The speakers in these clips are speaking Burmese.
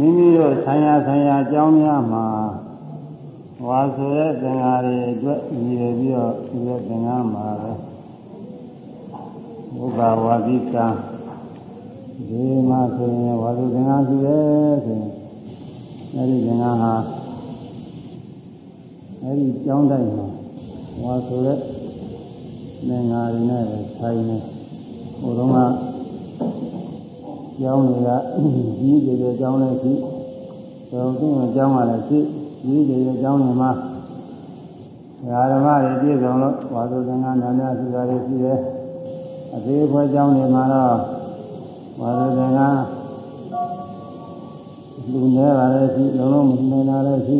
မိမိတို့ဆိုင်ရာဆိုင်ရာအကြောင်းများမှာဝါဆိုတဲ့သင်္ဃာတွေအတွက်ရည်ရပြီးတော့ဒီရဲ့သင်္ဃာမှာပဲဘုရားဝါဒီကံဒီမှာဆိုရင်ဝါဆိုသင်္ဃာရှိတယ်ဆိုရင်အဲဒီသင်္ဃာဟာအဲဒီကျောင်းတိုင်းမှာဝါဆိုတဲ့သင်္ဃာတွေနဲ့ဆိုင်နေဟိုတော့က ကျောင်းတွေကကြီးကြီးတဲ့ကျောင်းလည်းရှိတော်သူ့ကျောင်းကလည်းရှိကြီးကြီးတဲ့ကျောင်းတွေမှာဓမ္မတွေပြည့်စုံလို့ဝါဆိုသင်္ကန်းနာများရှိတာတွေရှိတယ်အသေးဖွဲကျောင်းတွေမှာတော့ဝါဆိုသင်္ကန်းလူနေပါလေရှိလုံးလုံးမနေတာလည်းရှိ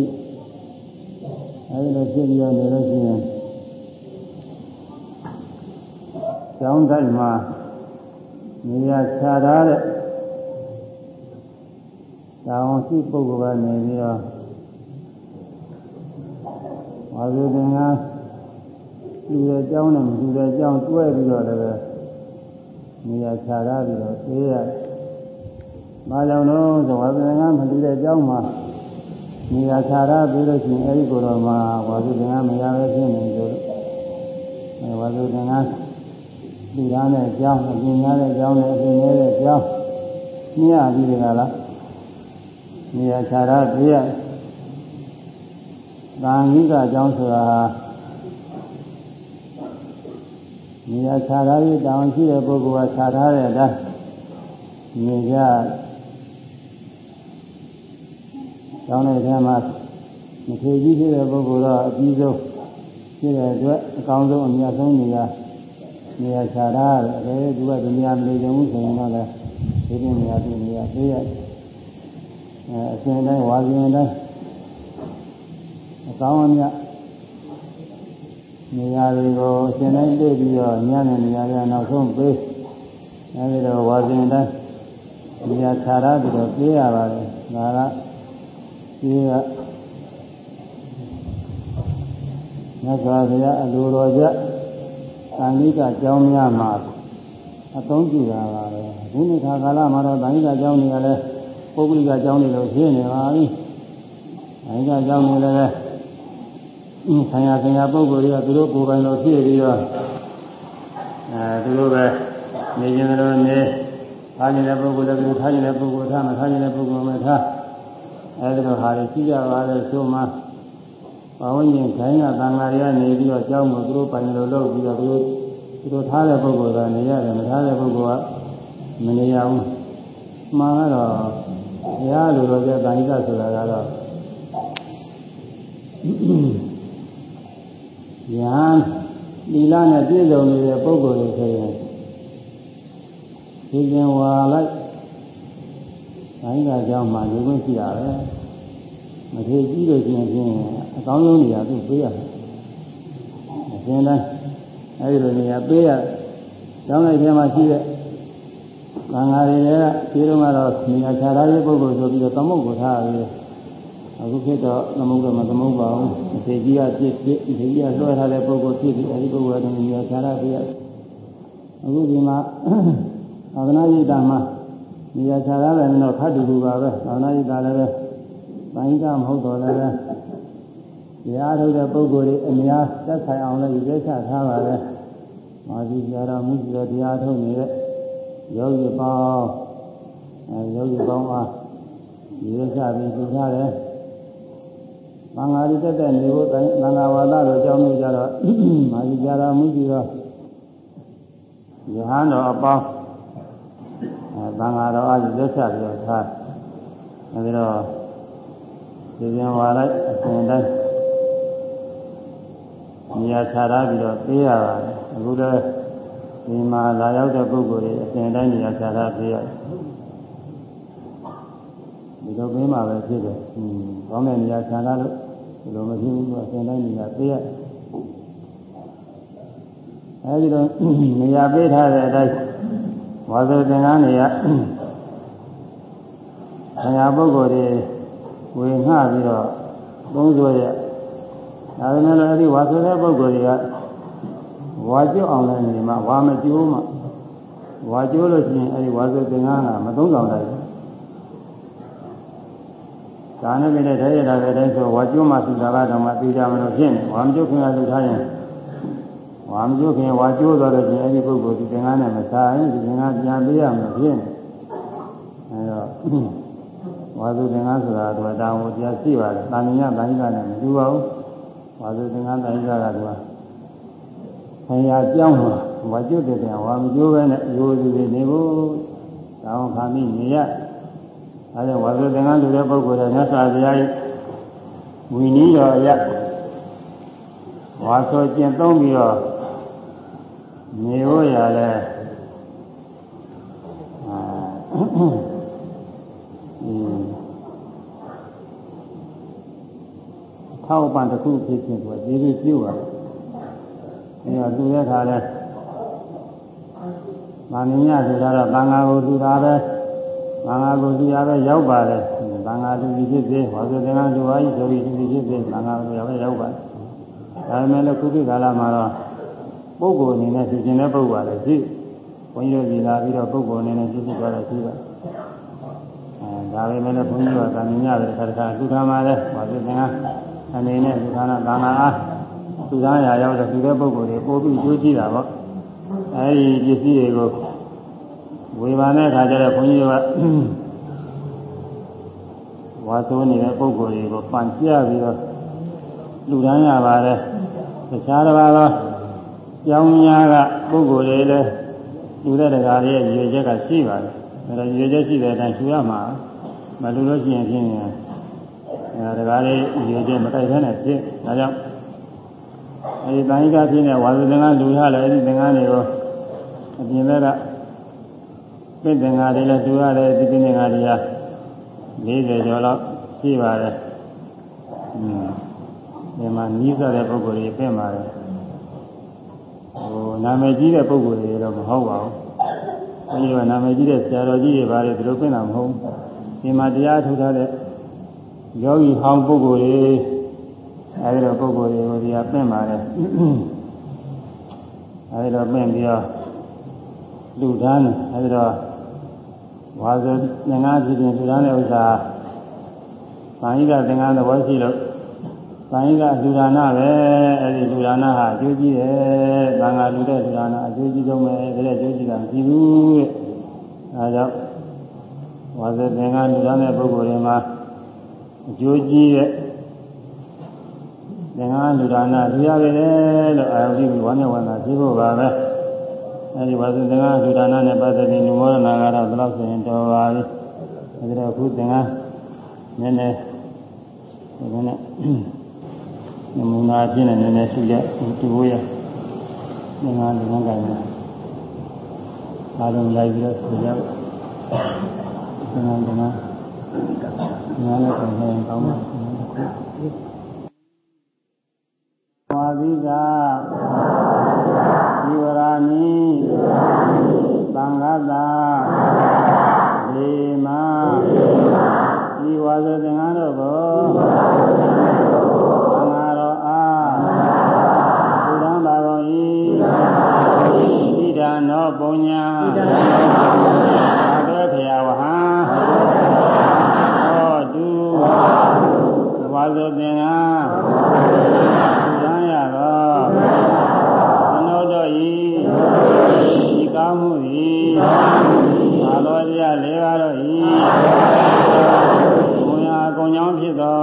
အဲဒီလိုဖြစ်ပြီးနေလို့ရှိရင်ကျောင်းတိုင်းမှာနေရာခြားထားတဲ့ တောင်းရှိပုဂ္ဂိုလ်ကနေပြီးတော့ဝါဇုသင်္ကလူရဲ့အကြောင်းနဲ့မလူရဲ့အကြောင်းတွဲပြီးတော့လည်းနေရာခြားထားပြီးတော့သိရ။ဘာကြောင့်လို့ဆိုဝါဇုသင်္ကမလူတဲ့အကြောင်းမှာနေရာခြားထားပြီးလို့ရှိရင်အဲဒီကိုယ်တော်မှာဝါဇုသင်္ကမရပဲဖြစ်နေတယ်အဲဝါဇုသင်္ကလူသားနဲ့အကြောင်းအပြင်များတဲ့အကြောင်းနဲ့အပြင်များတဲ့အကြောင်းမြင်ရပြီးကြလား နေရာခြားထားပြရ။တာငိကအကြောင်းဆိုတာနေရာခြားထားပြီးတောင်းရှိတဲ့ပုဂ္ဂိုလ်ကခြားထားတဲ့အတိုင်းမြင်ကြ။တောင်းတဲ့ထဲမှာမထေကြီးဖြစ်တဲ့ပုဂ္ဂိုလ်တော့အပြီးဆုံးဖြစ်တဲ့အတွက်အကောင်းဆုံးအမြတ်ဆုံးနေရာနေရာခြားထားတယ်အဲသူကဒီနေရာမနေကြဘူးဆိုရင်တော့လည်းဒီဒီနေရာဒီနေရာသိရတယ် အဲအစဉ်တိုင်းဝါစဉ်တိုင်းအကောင်းအမြတ်နေရာတွေကိုအစဉ်တိုင်းတွေ့ပြီးတော့ညနေနေရာတွေနောက်ဆုံးပေးအဲဒီတော့ဝါစဉ်တိုင်းနေရာခြားထားပြီးတော့ပြေးရပါတယ်ဒါကပြေးရမြတ်စွာဘုရားအလိုတော်ကြသံဃိကကျောင်းများမှာအသုံးပြုတာပါပဲဒီနေ့ခါကာလမှာတော့သံဃိကကျောင်းတွေကလည်း ပုဂ္ဂလိကကျောင်းတွေလို့ဖြစ်နေပါပြီ။သံဃိကကျောင်းတွေလည်းဆံရဆံရပုဂ္ဂိုလ်တွေကသူတို့ကိုယ်ပိုင်လို့ဖြစ်ပြီးတော့အဲသူတို့ပဲနေခြင်းတို့နေထားခြင်းတဲ့ပုဂ္ဂိုလ်လည်းသူထားခြင်းတဲ့ပုဂ္ဂိုလ်ထားမထားခြင်းတဲ့ပုဂ္ဂိုလ်မထားအဲဒီလိုဟာတွေရှိကြပါလေဆိုမှပဝန်းကျင်ခိုင်းကသံဃာတွေကနေပြီးတော့ကျောင်းကိုသူတို့ပိုင်လို့လုပ်ပြီးတော့သူတို့သူတို့ထားတဲ့ပုဂ္ဂိုလ်ကနေရတယ်မထားတဲ့ပုဂ္ဂိုလ်ကမနေရဘူးမှန်တော့ ဘုရားလိုတော့ကြတာဟိကဆိုတာကတော့ယဟန်လီလာနဲ့ပြည့်စုံနေတဲ့ပုဂ္ဂိုလ်တွေဆိုရင်ဒီကျင်ဝါလိုက်ဒါဟိကကြောင့်မှလူခွင့်ရှိတာပဲမထေကြီးလို့ရှိရင်ဖြင့်အကောင်းဆုံးနေရာသူ့ပေးရတယ်အရှင်တိုင်းအဲဒီလိုနေရာပေးရကျောင်းလိုက်ထဲမှာရှိတဲ့ သံဃာတွေကဒီတော့ကတော့နေရာခြားထားတဲ့ပုဂ္ဂိုလ်ဆိုပြီးတော့သမုတ်ကိုထားပြီးအခုခေတ်တော့သမုတ်တော့မသမုတ်ပါဘူးအသေးကြီးကပြစ်ပြစ်အသေးကြီးကလွှဲထားတဲ့ပုဂ္ဂိုလ်ဖြစ်ပြီးအဲဒီပုဂ္ဂိုလ်ကနေရာခြားထားပြီးအခုဒီမှာသာသနာ့ရေးတာမှာနေရာခြားထားတယ်တော့ခတ်တူတူပါပဲသာသနာ့ရေးတာလည်းပဲပိုင်းကမဟုတ်တော့လည်းပဲတရားထုတ်တဲ့ပုဂ္ဂိုလ်တွေအများသက်ဆိုင်အောင်လည်းရွေးချထားပါလေမာဇီပြာရမှုရှိတဲ့တရားထုတ်နေတဲ့ ယောဂီပေါင်းအဲယောဂီပေါင်းအားရွေးချပြီးသူထားတယ်။မင်္ဂလာတက်တဲ့နေဖို့တိုင်းမင်္ဂလာဝါဒလိုကြောင်းလို့ကြတော့မာဇီပြာရမှုရှိတော့ယဟန်တော်အပေါင်းအဲသံဃာတော်အားရွေးချပြီးတော့ထားအဲဒီတော့ဒီပြန်ဝါလိုက်အစဉ်တိုင်းနေရာခြားထားပြီးတော့ပေးရပါတယ်အခုတော့ ဒီမှာလာရောက်တဲ့ပုဂ္ဂိုလ်တွေအစဉ်တိုင်းနေရာခြားထားပေးရတယ်ဒီလိုပေးမှပဲဖြစ်တယ်ဟင်းကောင်းတဲ့နေရာခြားထားလို့ဒီလိုမဖြစ်ဘူးအစဉ်တိုင်းနေရာပေးရအဲဒီတော့နေရာပေးထားတဲ့အတိုင်းဝါဆိုသင်္ကန်းနေရာဆရာပုဂ္ဂိုလ်တွေဝေငှပြီးတော့သုံးဆိုရဒါပေမဲ့လည်းအဲဒီဝါဆိုတဲ့ပုဂ္ဂိုလ်တွေက ဝါကျွတ်အောင်လည်းနေမှာဝါမကျိုးမှဝါကျိုးလို့ရှိရင်အဲဒီဝါဆိုသင်္ကန်းကမသုံးဆောင်နိုင်ဘူးဒါနဲ့ပြတဲ့ထဲရတာတဲ့တိုင်းဆိုဝါကျွန်းမှသူသာကတော့မှသိကြမလို့ဖြစ်နေဝါမကျွတ်ခင်ကလူထားရင်ဝါမကျွတ်ခင်ဝါကျိုးသွားလို့ချင်းအဲ့ဒီပုဂ္ဂိုလ်ဒီသင်္ကန်းနဲ့မစားရင်ဒီသင်္ကန်းပြန်ပေးရမှာဖြစ်နေအဲတော့ဝါစုသင်္ကန်းဆိုတာတော့တာဝန်တရားရှိပါတယ်။တာမညတာဟိကနဲ့မတူပါဘူး။ဝါစုသင်္ကန်းတာဟိကကတော့ ဆရာကြောင်းမှာဝါကျွတ်တဲ့ပြန်ဝါမကျိုးပဲနဲ့ရိုးစုတွေနေဖို့တောင်းခါမိနေရအဲဒါဝါစုသင်္ကန်းလူတဲ့ပုဂ္ဂိုလ်တွေမြတ်စွာဘုရားရဲ့ဝီနည်းတော်အရဝါဆိုကျင့်သုံးပြီးတော့နေဖို့ရလဲအာထောက်ပံ့တစ်ခုဖြစ်ဖြစ်ဆိုကျေးဇူးပြုပါတယ် အဲတော့သူရထားလဲမာနညဆိုတာတော့သံဃာကိုသူတာပဲသံဃာကိုသူရပဲရောက်ပါတယ်သံဃာသူကြီးဖြစ်စေဟောဆိုသင်္ဃာသူပါကြီးဆိုပြီးသူကြီးဖြစ်စေသံဃာကိုရပဲရောက်ပါတယ်ဒါပေမဲ့လည်းခုခေတ်ကာလမှာတော့ပုဂ္ဂိုလ်အနေနဲ့ဖြစ်ခြင်းတဲ့ပုဂ္ဂိုလ်လည်းရှိဘုန်းကြီးတို့ပြည်လာပြီးတော့ပုဂ္ဂိုလ်အနေနဲ့ဖြစ်ဖြစ်သွားတော့ရှိတော့အဲဒါပေမဲ့လည်းဘုန်းကြီးတို့ကသံဃာတွေတစ်ခါတစ်ခါသူထားမှာလဲဟောဆိုသင်္ဃာအနေနဲ့သူထားတာသံဃာအား သူသားရာရောက်တဲ့သူတဲ့ပုဂ္ဂိုလ်တွေပို့ပြီးကျိုးကြည့်တာပေါ့အဲဒီပစ္စည်းတွေကိုဝေဘာနဲ့ခါကျတော့ဘုန်းကြီးတို့ကဝါဆိုးနေတဲ့ပုဂ္ဂိုလ်တွေကိုပန်ကြပြီးတော့လူတန်းရပါတယ်တခြားတစ်ပါးသောကျောင်းများကပုဂ္ဂိုလ်တွေလည်းလူတဲ့တရားတွေရဲ့ရည်ချက်ကရှိပါတယ်အဲဒါရည်ချက်ရှိတဲ့အတိုင်းရှင်းရမှာမလူလို့ရှိရင်ဖြင့်အဲတရားတွေရည်ချက်မတိုက်ဖဲနဲ့ဖြစ်ဒါကြောင့် အဲဒီတန်ခိကဖြစ်နေဝါစုသင်္ကန်းလူထားလည်းအဲဒီသင်္ကန်းတွေကိုအပြင်ဘက်ကပြည့်သင်္ကန်းတွေလည်းလူရတယ်ဒီပြည့်သင်္ကန်းတွေက40ကျော်လောက်ရှိပါတယ်။อืมဒီမှာနီးစပ်တဲ့ပုဂ္ဂိုလ်တွေပြင်ပါတယ်။ဟိုနာမည်ကြီးတဲ့ပုဂ္ဂိုလ်တွေတော့မဟုတ်ပါဘူး။အဲဒီကနာမည်ကြီးတဲ့ဆရာတော်ကြီးတွေပါတယ်ဒီလိုပြင်တာမဟုတ်ဘူး။ဒီမှာတရားထုတ်ထားတဲ့ယောဂီဟောင်းပုဂ္ဂိုလ်တွေ အဲဒီတော့ပုဂ္ဂိုလ်တွေကိုဒီကပြင်ပါတယ်။အဲဒီတော့ပြင်ပြီးတော့လူဒန်းအဲဒီတော့ဝါဆိုသင်္ကန်းဖြစ်ခြင်းလူဒန်းတဲ့ဥစ္စာသံဃိကသင်္ကန်းသဘောရှိလို့သံဃိကလူဒါနပဲအဲဒီလူဒါနဟာအကျိုးကြီးတယ်သံဃာလူတဲ့လူဒါနအကျိုးကြီးဆုံးပဲဒါတဲ့အကျိုးကြီးတာမရှိဘူးတဲ့အဲဒါကြောင့်ဝါဆိုသင်္ကန်းလူဒါနတဲ့ပုဂ္ဂိုလ်တွေမှာအကျိုးကြီးတဲ့ သင်္ကန်းလူဒါနလူရရတယ်လို့အာရုံပြုပြီးဝမ်းမြောက်ဝမ်းသာဖြစ်ဖို့ပါပဲအဲဒီဝါစုသင်္ကန်းလူဒါနနဲ့ပတ်သက်ပြီးနုမောဒနာကတော့ဘယ်လောက်ဆိုရင်တော်ပါပြီအဲဒီတော့အခုသင်္ကန်းနည်းနည်းဒီကနေ့နမူနာအဖြစ်နဲ့နည်းနည်းရှိရတူဖို့ရငါးဒီငါးကလည်းအားလုံးလိုက်ပြီးတော့ဆိုကြဒီငါးဒီငါးငါးလည်းပြန်ရင်ကောင်းပါ ဝါသီကဒီဝရာနိသံဃတာဒီမာဒီဝါဇသင်္ကန်းတို့ကိုသံဃာတော်အားဘုရားပါတော်ဤဣဒံနောပုညံအဘေခယဝဟံဟောတုဝါဇသင်္ကန်းဘုရားရတော်သနုတော်ဤဤ ကောင်းမှု၏အာလောရလေးပါတော့ဤဘုရားကုံကြောင်းဖြစ်သော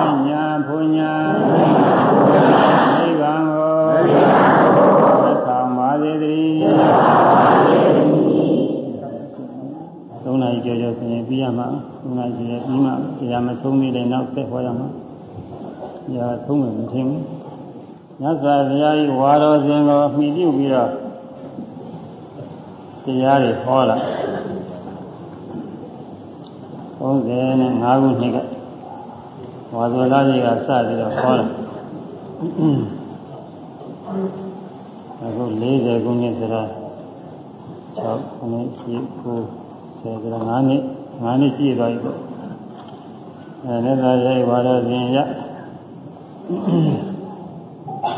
အညာဘုညာနိဗ္ဗာန်ကိုသက်ဆောင်ပါစေတည်းသုံးနာရီကျော်ကျော်ဆိုရင်ပြီးရမှာသုံးနာရီကျော်ပြီးမှတရားမဆုံးသေးတဲ့နောက်ဆက်ဟောရမှာညာဆုံးမယ်မထင်ဘူး မြတ်စွာဘုရားကြီးဝါတော်စဉ်ကိုမှီပြုပြီးတော့တရားတွေဟောလာ35ခုနှစ်ကဝါသောလာကြီးကစပြီးတော့ဟောလာအခု40ခုနှစ်ဆိုတော့6ခုနှစ်ရှိခုဆယ်က9နှစ်9နှစ်ရှိသွားပြီပေါ့အဲလက်သာရဲ့ဝါတော်စဉ်ရ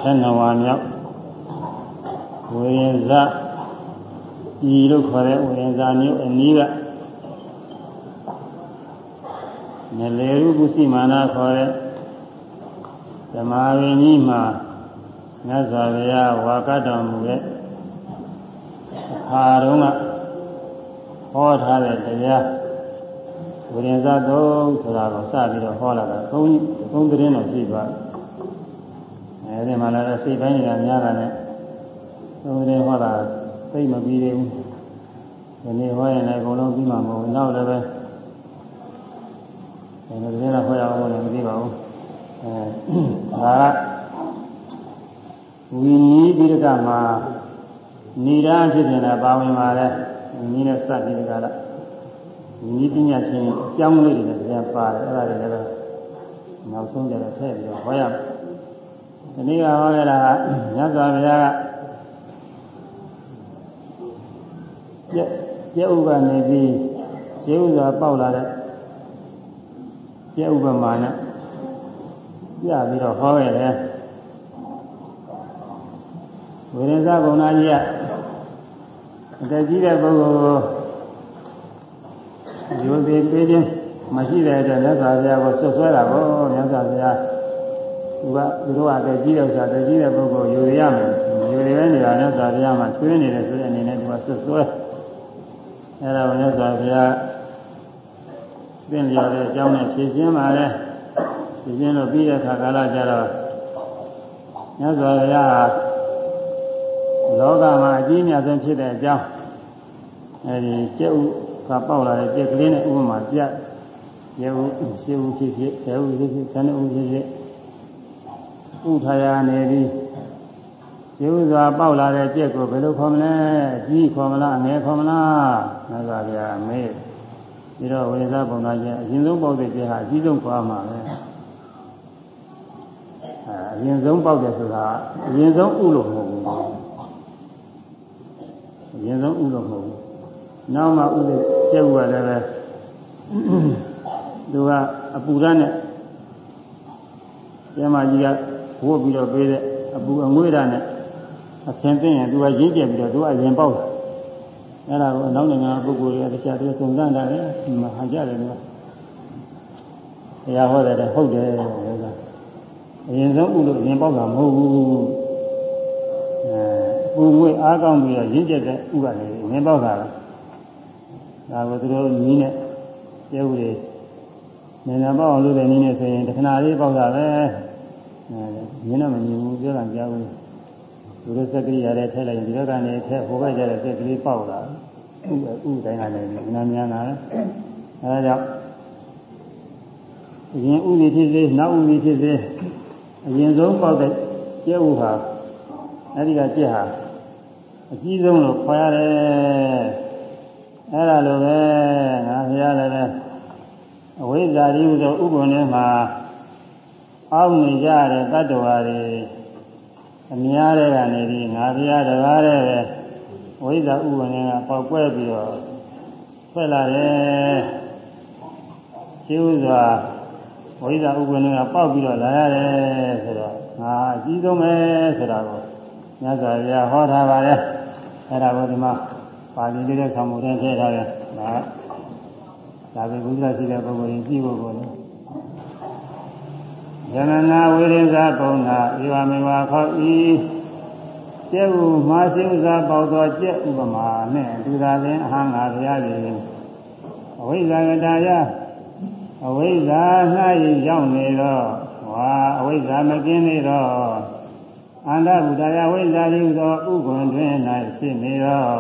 ဆက်နဝါမြောက်ဝေရင်ဇဤလို့ခေါ်တဲ့ဝေရင်ဇာမျိုးအနည်းကနလေရုပုစီမာနာခေါ်တဲ့ဓမ္မဝိနည်းမှာမြတ်စွာဘုရားဝါကတော်မူတဲ့အခါတုန်းကဟောထားတဲ့တရားဝိရိယသသုံးဆိုတာကိုစပြီးတော့ဟောလာတာသုံးသုံးသတင်းတော့ရှိသွားတယ်အဲ ဒီမှာလည်းစိတ်ပိုင်းတွေကများတာနဲ့သုံးသတင်းဟောတာသိမပြီးသေးဘူးဒီနေ့ဟောရင်လည်းအကုန်လုံးပြီးမှာမဟုတ်ဘူးနောက်လည်းပဲဒီလိုသတင်းတော့ဟောရအောင်လို့မသိပါဘူးအဲဒါကဝိနည်းပိရကမှာဏိရာဖြစ်နေတာပါဝင်ပါလေဝိနည်းနဲ့စပြီးကြတာဝိနည်းပညာချင်းအကြောင်းလေးတွေလည်းတရားပါတယ်အဲ့ဒါတွေလည်းနောက်ဆုံးကြတော့ထည့်ပြီးတော့ဟောရမယ် ဒီနေ့ကဟောရတာကမြတ်စွာဘုရားကကျက်ကျက်ဥကနေပြီးကျက်ဥစွာပေါက်လာတဲ့ကျက်ဥပမာနဲ့ပြပြီးတော့ဟောရတယ်ဝိရဇဘုံနာကြီးကအတကြီးတဲ့ပုဂ္ဂိုလ်ကိုယူသေးပေးခြင်းမရှိတဲ့အတွက်မြတ်စွာဘုရားကိုဆွဆွဲတာကိုမြတ်စွာဘုရား သူကသူတို့အတကြီးတဲ့ဥစ္စာတကြီးတဲ့ပုဂ္ဂိုလ်ယူရမယ်ယူရနေတာမြတ်စွာဘုရားမှာချွေးနေတယ်ဆိုတဲ့အနေနဲ့သူကဆွဆွဲအဲဒါကိုမြတ်စွာဘုရားသင်လျော်တဲ့အကြောင်းနဲ့ဖြည့်ရှင်းပါလေဖြည့်ရှင်းလို့ပြီးတဲ့အခါကာလကျတော့မြတ်စွာဘုရားလောကမှာအကြီးအမြတ်ဆုံးဖြစ်တဲ့အကြောင်းအဲဒီကျက်ဥကပေါက်လာတဲ့ကျက်ကလေးနဲ့ဥပမာပြရဲဥရှင်းဥဖြစ်ဖြစ်ဆယ်ဥဖြစ်ဖြစ်ဆယ်နှစ်ဥဖြစ်ဖြစ် ဥထာယာနေပြီးရှင်းဥစွာပေါက်လာတဲ့ကျက်ကိုဘယ်လိုခေါ်မလဲအကြီးခေါ်မလားအငယ်ခေါ်မလားငါသာဗျာမေးပြီးတော့ဝိဇ္ဇပုံသားချင်းအရင်ဆုံးပေါက်တဲ့ကျက်ဟာအကြီးဆုံးခေါ်မှာပဲအဲအရင်ဆုံးပေါက်တယ်ဆိုတာအရင်ဆုံးဥလို့မဟုတ်ဘူးအရင်ဆုံးဥလို့မဟုတ်ဘူးနောက်မှဥတဲ့ကျက်ဥကလည်းပဲသူကအပူရနဲ့ကျမကြီးက ဝတ်ပြီးတော့ပေးတဲ့အပူအငွေ့ရနဲ့အစင်သိရင်သူကရင်းကျက်ပြီးတော့သူကအရင်ပေါက်တယ်အဲ့ဒါကိုနောက်နိုင်ငံပုဂ္ဂိုလ်တွေကတရားတွေစုံစမ်းတာလေမဟာကြတယ်ကွာတရားဟောတယ်ဟုတ်တယ်ဆိုတာအရင်ဆုံးဥလို့ရင်ပေါက်တာမဟုတ်ဘူးအဲပူငွေ့အားကောင်းပြီးတော့ရင်းကျက်တဲ့ဥကလည်းရင်ပေါက်တာလားဒါကိုသူတို့ညီးနဲ့ကျဲဥတွေနိုင်ငံပေါက်အောင်လုပ်တဲ့နည်းနဲ့ဆိုရင်တခဏလေးပေါက်တာပဲအဲ မြင်တော့မမြင်ဘူးပြောတာကြားဘူးသူတို့စက်ကလေးရတဲ့ထည့်လိုက်ရင်ဒီဘက်ကနေထည့်ဟိုဘက်ကျတဲ့စက်ကလေးပေါက်လာဥဥတိုင်းကနေနားများလာတယ်အဲဒါကြောင့်အရင်ဥဒီဖြစ်စေနောက်ဥဒီဖြစ်စေအရင်ဆုံးပေါက်တဲ့ကျဲဥဟာအဲဒီကကျက်ဟာအကြီးဆုံးလို့ခေါ်ရတယ်အဲ့ဒါလိုပဲငါဘုရားလည်းပဲအဝိဇ္ဇာတိဟုသောဥပ္ပန္နေမှာ အောက်နေကြတဲ့တတ္တဝါတွေအများတဲ့ကနေပြီးငါဘုရားတကားတဲ့ပဲဝိဇ္ဇာဥပ္ပန္နေကပေါက်ကွဲပြီးတော့ထွက်လာတယ်ရှိဥစွာဝိဇ္ဇာဥပ္ပန္နေကပေါက်ပြီးတော့လာရတယ်ဆိုတော့ငါအကြီးဆုံးပဲဆိုတာကိုမြတ်စွာဘုရားဟောထားပါတယ်အဲ့ဒါကိုဒီမှာပါဠိလေးတဲ့ဆောင်မှုတဲ့ထည့်ထားတယ်ဒါဒါပဲဘုရားရှိတဲ့ပုဂ္ဂိုလ်ရင်ကြည့်ဖို့ကိုလေ ယမနာဝိရိဇာပုံနာဧဝမေဝခောဤကျက်ဥမာရှိဥစွာပေါသောကျက်ဥပမာနဲ့ဒုသာပင်အဟံငါဘုရားကြီးအဝိဇ္ဇာကတာယအဝိဇ္ဇာ၌ရောက်နေတော့ဝါအဝိဇ္ဇာမကင်းနေတော့အန္တဗုဒ္ဓယဝိဇ္ဇာတိသောဥက္ကွန်တွင်၌ဖြစ်နေတော့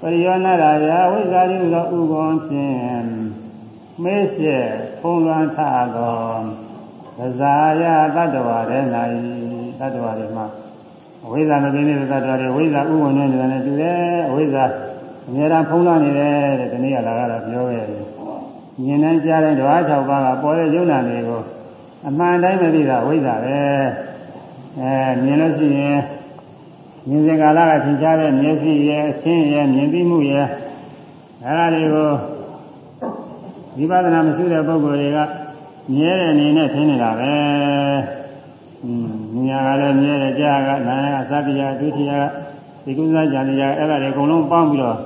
ပရိယောနာရာယဝိဇ္ဇာတိသောဥက္ကွန်ဖြင့်မေးစေဖုံးလွှမ်းထသော သဇာယတတ္တဝါရဲ့၌တတ္တဝါတွေမှာအဝိဇ္ဇာမကင်းတဲ့တတ္တဝါတွေဝိဇ္ဇာဥက္ကွန်နဲ့လည်းတူတယ်အဝိဇ္ဇာအများအားဖုံးလွှမ်းနေတယ်တဲ့ဒီနေ့ကလာကတော့ပြောခဲ့တယ်မြင်နိုင်ကြတဲ့ဓဝါ၆ပါးကပေါ်တဲ့ယုံနာတွေကိုအမှန်တိုင်းမသိတာဝိဇ္ဇာပဲအဲမြင်လို့ရှိရင်မြင်စဉ်ကာလကသင်ကြားတဲ့မျက်စိရဲ့အဆင်းရဲ့မြင်သိမှုရဲ့အဲဒါတွေကိုဝိပဿနာမရှိတဲ့ပုဂ္ဂိုလ်တွေက မြဲတဲ့အနေနဲ့သိနေတာပဲ။อืมညာကလည်းမြဲတယ်ကြားကနာယကသတိယဒုတိယဒီကုသဇာတိယအဲ့ဒါတွေအကုန်လုံးပေါင်းပြီးတော့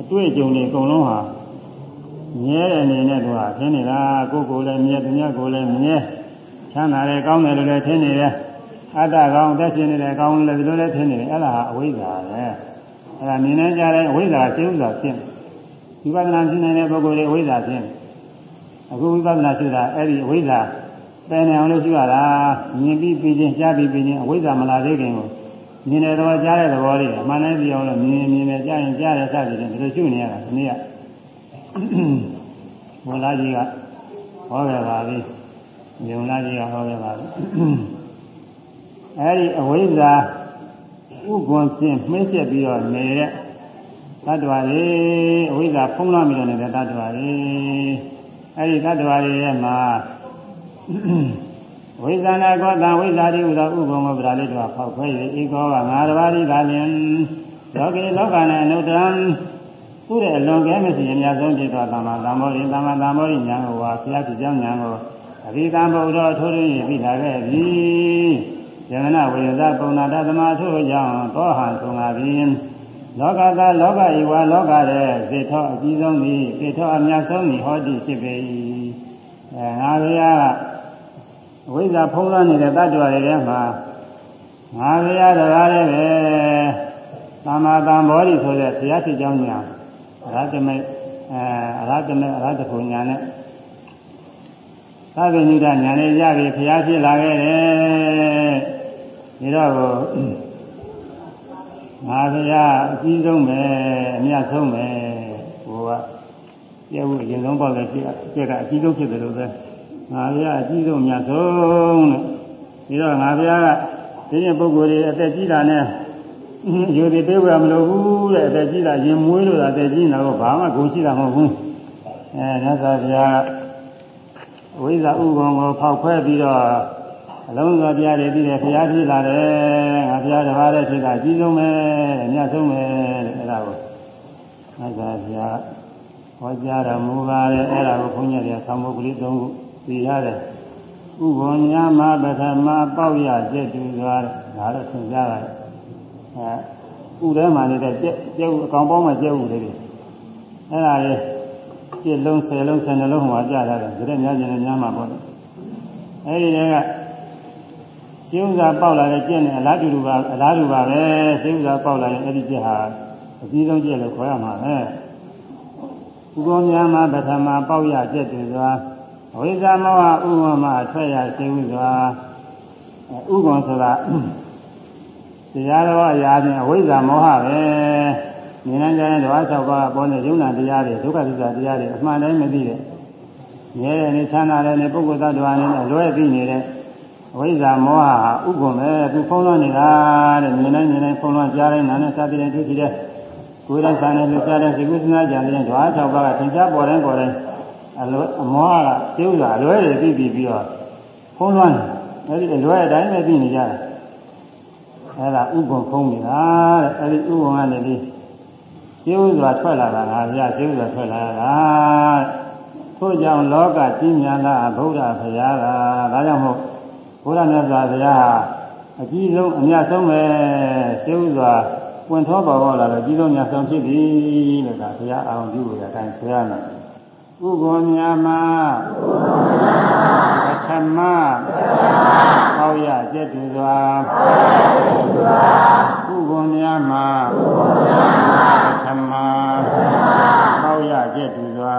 အတွေ့အကြုံတွေအကုန်လုံးဟာမြဲတဲ့အနေနဲ့သူကထင်နေတာကိုယ်ကိုယ်လည်းမြဲသူများကိုယ်လည်းမြဲချမ်းသာတယ်ကောင်းတယ်လို့လည်းထင်နေတယ်အတ္တကောင်းသက်ရှင်နေတယ်ကောင်းတယ်လို့လည်းထင်နေတယ်အဲ့ဒါဟာအဝိဇ္ဇာပဲအဲ့ဒါမြင်နေကြတဲ့အဝိဇ္ဇာရှင်းဥစွာဖြစ်ဝိပဿနာရှင်းနေတဲ့ပုဂ္ဂိုလ်တွေအဝိဇ္ဇာဖြစ် အခုဝိပဿနာရှင်းတာအဲ့ဒီအဝိဇ္ဇာပယ်နေအောင်လို့ရှိရတာမြင်ပြီးပြီးချင်းကြားပြီးပြီးချင်းအဝိဇ္ဇာမလာသေးခင်ကိုမြင်တဲ့သဘောကြားတဲ့သဘောလေးအမှန်တည်းပြောလို့မြင်မြင်နဲ့ကြားရင်ကြားတယ်စသည်ဖြင့်ဒီလိုရှုနေရတာဒီနေ့ကဘုရားကြီးကဟောခဲ့ပါပြီညုံလာကြီးကဟောခဲ့ပါပြီအဲဒီအဝိဇ္ဇာဥက္ကွန်ဖြင့်မှိတ်ဆက်ပြီးတော့နေတဲ့တ attva တွေအဝိဇ္ဇာဖုံးလွှမ်းပြီးတော့နေတဲ့တ attva တွေ အဲဒီတ attva တွေရဲ့မှာဝိဇ္ဇာနာကောတံဝိဇ္ဇာတိဟူသောဥပ္ပံမောပဓာလေးတို့ဖောက်ခွဲ၍ဧကောကငါးပါးဒီသာလျင်လောကေလောကနဲ့အနုတ္တံသူ့ရဲ့အလွန်ကဲမရှိအများဆုံးဖြစ်သောသမ္မာသမ္မောရိသမ္မာသမ္မောရိဉာဏ်ကိုဝါဘုရားဖြစ်ကြောင်းဉာဏ်ကိုအဘိဓမ္မာဘုရားထိုးရင်းပြီးလာခဲ့ပြီယမနာဝိရဇပုံနာတသမထို့ကြောင့်သောဟံဆုံးလာပြီ လောကသာလောကဤဝါလောကရဲ့သေထောအကြီးဆုံးသည်သေထောအများဆုံးသည်ဟောတိဖြစ်ပေ၏အဲငါဘုရားအဝိဇ္ဇာဖုံးလွှမ်းနေတဲ့တ attva တွေထဲမှာငါဘုရားတရားလည်းပဲသမ္မာသမ္ဗောဓိဆိုတဲ့ဘုရားဖြစ်ကြောင်းညာအရဟတမေအဲအရဟတမေအရဟတဘုံညာနဲ့သဗ္ဗညုဒညာနဲ့ရပြီဘုရားဖြစ်လာခဲ့တယ်ဒီတော့ ငါဘုရားအကြီးဆုံးပဲအမြတ်ဆုံးပဲဟိုကကျဲဖို့အရင်ဆုံးပေါ့လေကျက်ကအကြီးဆုံးဖြစ်တယ်လို့ပဲငါဘုရားအကြီးဆုံးမြတ်ဆုံးတဲ့ပြီးတော့ငါဘုရားကဒီရင်ပုဂ္ဂိုလ်တွေအသက်ကြီးတာနဲ့ယူတည်ပေးဖို့မလိုဘူးတဲ့အသက်ကြီးတာရင်မွေးလို့တာအသက်ကြီးနေတော့ဘာမှဂုဏ်ရှိတာမဟုတ်ဘူးအဲမြတ်စွာဘုရားဝိဇ္ဇာဥပ္ပံကိုဖောက်ခွဲပြီးတော့ အလုံးစုံပြရတယ်ပြီးတယ်ဘုရားဖြစ်လာတယ်ငါဘုရားတပါးတဲ့ဖြစ်တာအကြီးဆုံးပဲအမြတ်ဆုံးပဲတဲ့အဲ့ဒါကိုမြတ်စွာဘုရားဟောကြားတော်မူပါတယ်အဲ့ဒါကိုဘုန်းကြီးတွေဆောင်းဖို့ကလေးသုံးခုသိရတယ်ဥပ္ပံညာမပထမပေါက်ရကျက်တူသွားတယ်ဒါတော့သင်ကြားရတယ်အဲဥထဲမှာနေတဲ့ကျက်ကျက်ဥအကောင်ပေါင်းမှာကျက်ဥလေးတွေအဲ့ဒါလေးရှစ်လုံးဆယ်လုံးဆယ်နှလုံးဟိုမှာကြားရတယ်ဒါနဲ့များကျင်နေများမှာပေါ့အဲ့ဒီတည်းက ရှင်းဥစွာပေါက်လာတဲ့ကျက်နဲ့အလားတူပါအလားတူပါပဲရှင်းဥစွာပေါက်လာရင်အဲ့ဒီကျက်ဟာအကြီးဆုံးကျက်လို့ခေါ်ရမှာပဲဥပ္ပံများမှာပထမပေါက်ရကျက်တူသွားဝိဇ္ဇာမောဟဥပ္ပမအထွက်ရရှင်းဥစွာဥပ္ပံဆိုတာတရားတော်အရာနဲ့အဝိဇ္ဇာမောဟပဲဉာဏ်ဉာဏ်နဲ့ဓဝါ၆ပါးပေါ်နေယုံနာတရားတွေဒုက္ခသစ္စာတရားတွေအမှန်တိုင်းမသိတဲ့ငြဲတဲ့နေချမ်းသာတဲ့နေပုဂ္ဂိုလ်သတ္တဝါနဲ့အလွဲသိနေတဲ့အ ဝိဇ္ဇာမောဟဟာဥက္ကုံပဲသူဖုံးလွှမ်းနေတာတဲ့မြင်တိုင်းမြင်တိုင်းဖုံးလွှမ်းကြားတိုင်းနာနဲ့စသည်နဲ့တွေ့ရှိတဲ့ကိုယ်တိုင်းစာနဲ့လူစားတဲ့စိတ်ကူးစဉ်းစားကြတဲ့ဓဝါ၆ပါးကသင်္ချာပေါ်တိုင်းပေါ်တိုင်းအလွဲအမောဟကရှင်းဥစွာအလွဲတွေသိပြီးပြီးတော့ဖုံးလွှမ်းတယ်အဲဒီအလွဲအတိုင်းပဲသိနေကြတယ်အဲဒါဥပုံဖုံးနေတာတဲ့အဲဒီဥပုံကနေပြီးရှင်းဥစွာထွက်လာတာငါပြရှင်းဥစွာထွက်လာတာထို့ကြောင့်လောကကြီးမြတ်လာဗုဒ္ဓဘုရားကဒါကြောင့်မို့ ဘုရားမြတ်စွာဘုရားဟာအကြီးဆုံးအမြတ်ဆုံးပဲရှင်းဥစွာပွင့်ထောပေါ်ပေါ်လာတော့အကြီးဆုံးမြတ်ဆုံးဖြစ်ပြီလို့ဒါဘုရားအောင်ပြုလို့ရတိုင်းဆရာနာဥက္ကောများမှာပထမဟောရကျက်တူစွာဥက္ကောများမှာပထမဟောရကျက်တူစွာ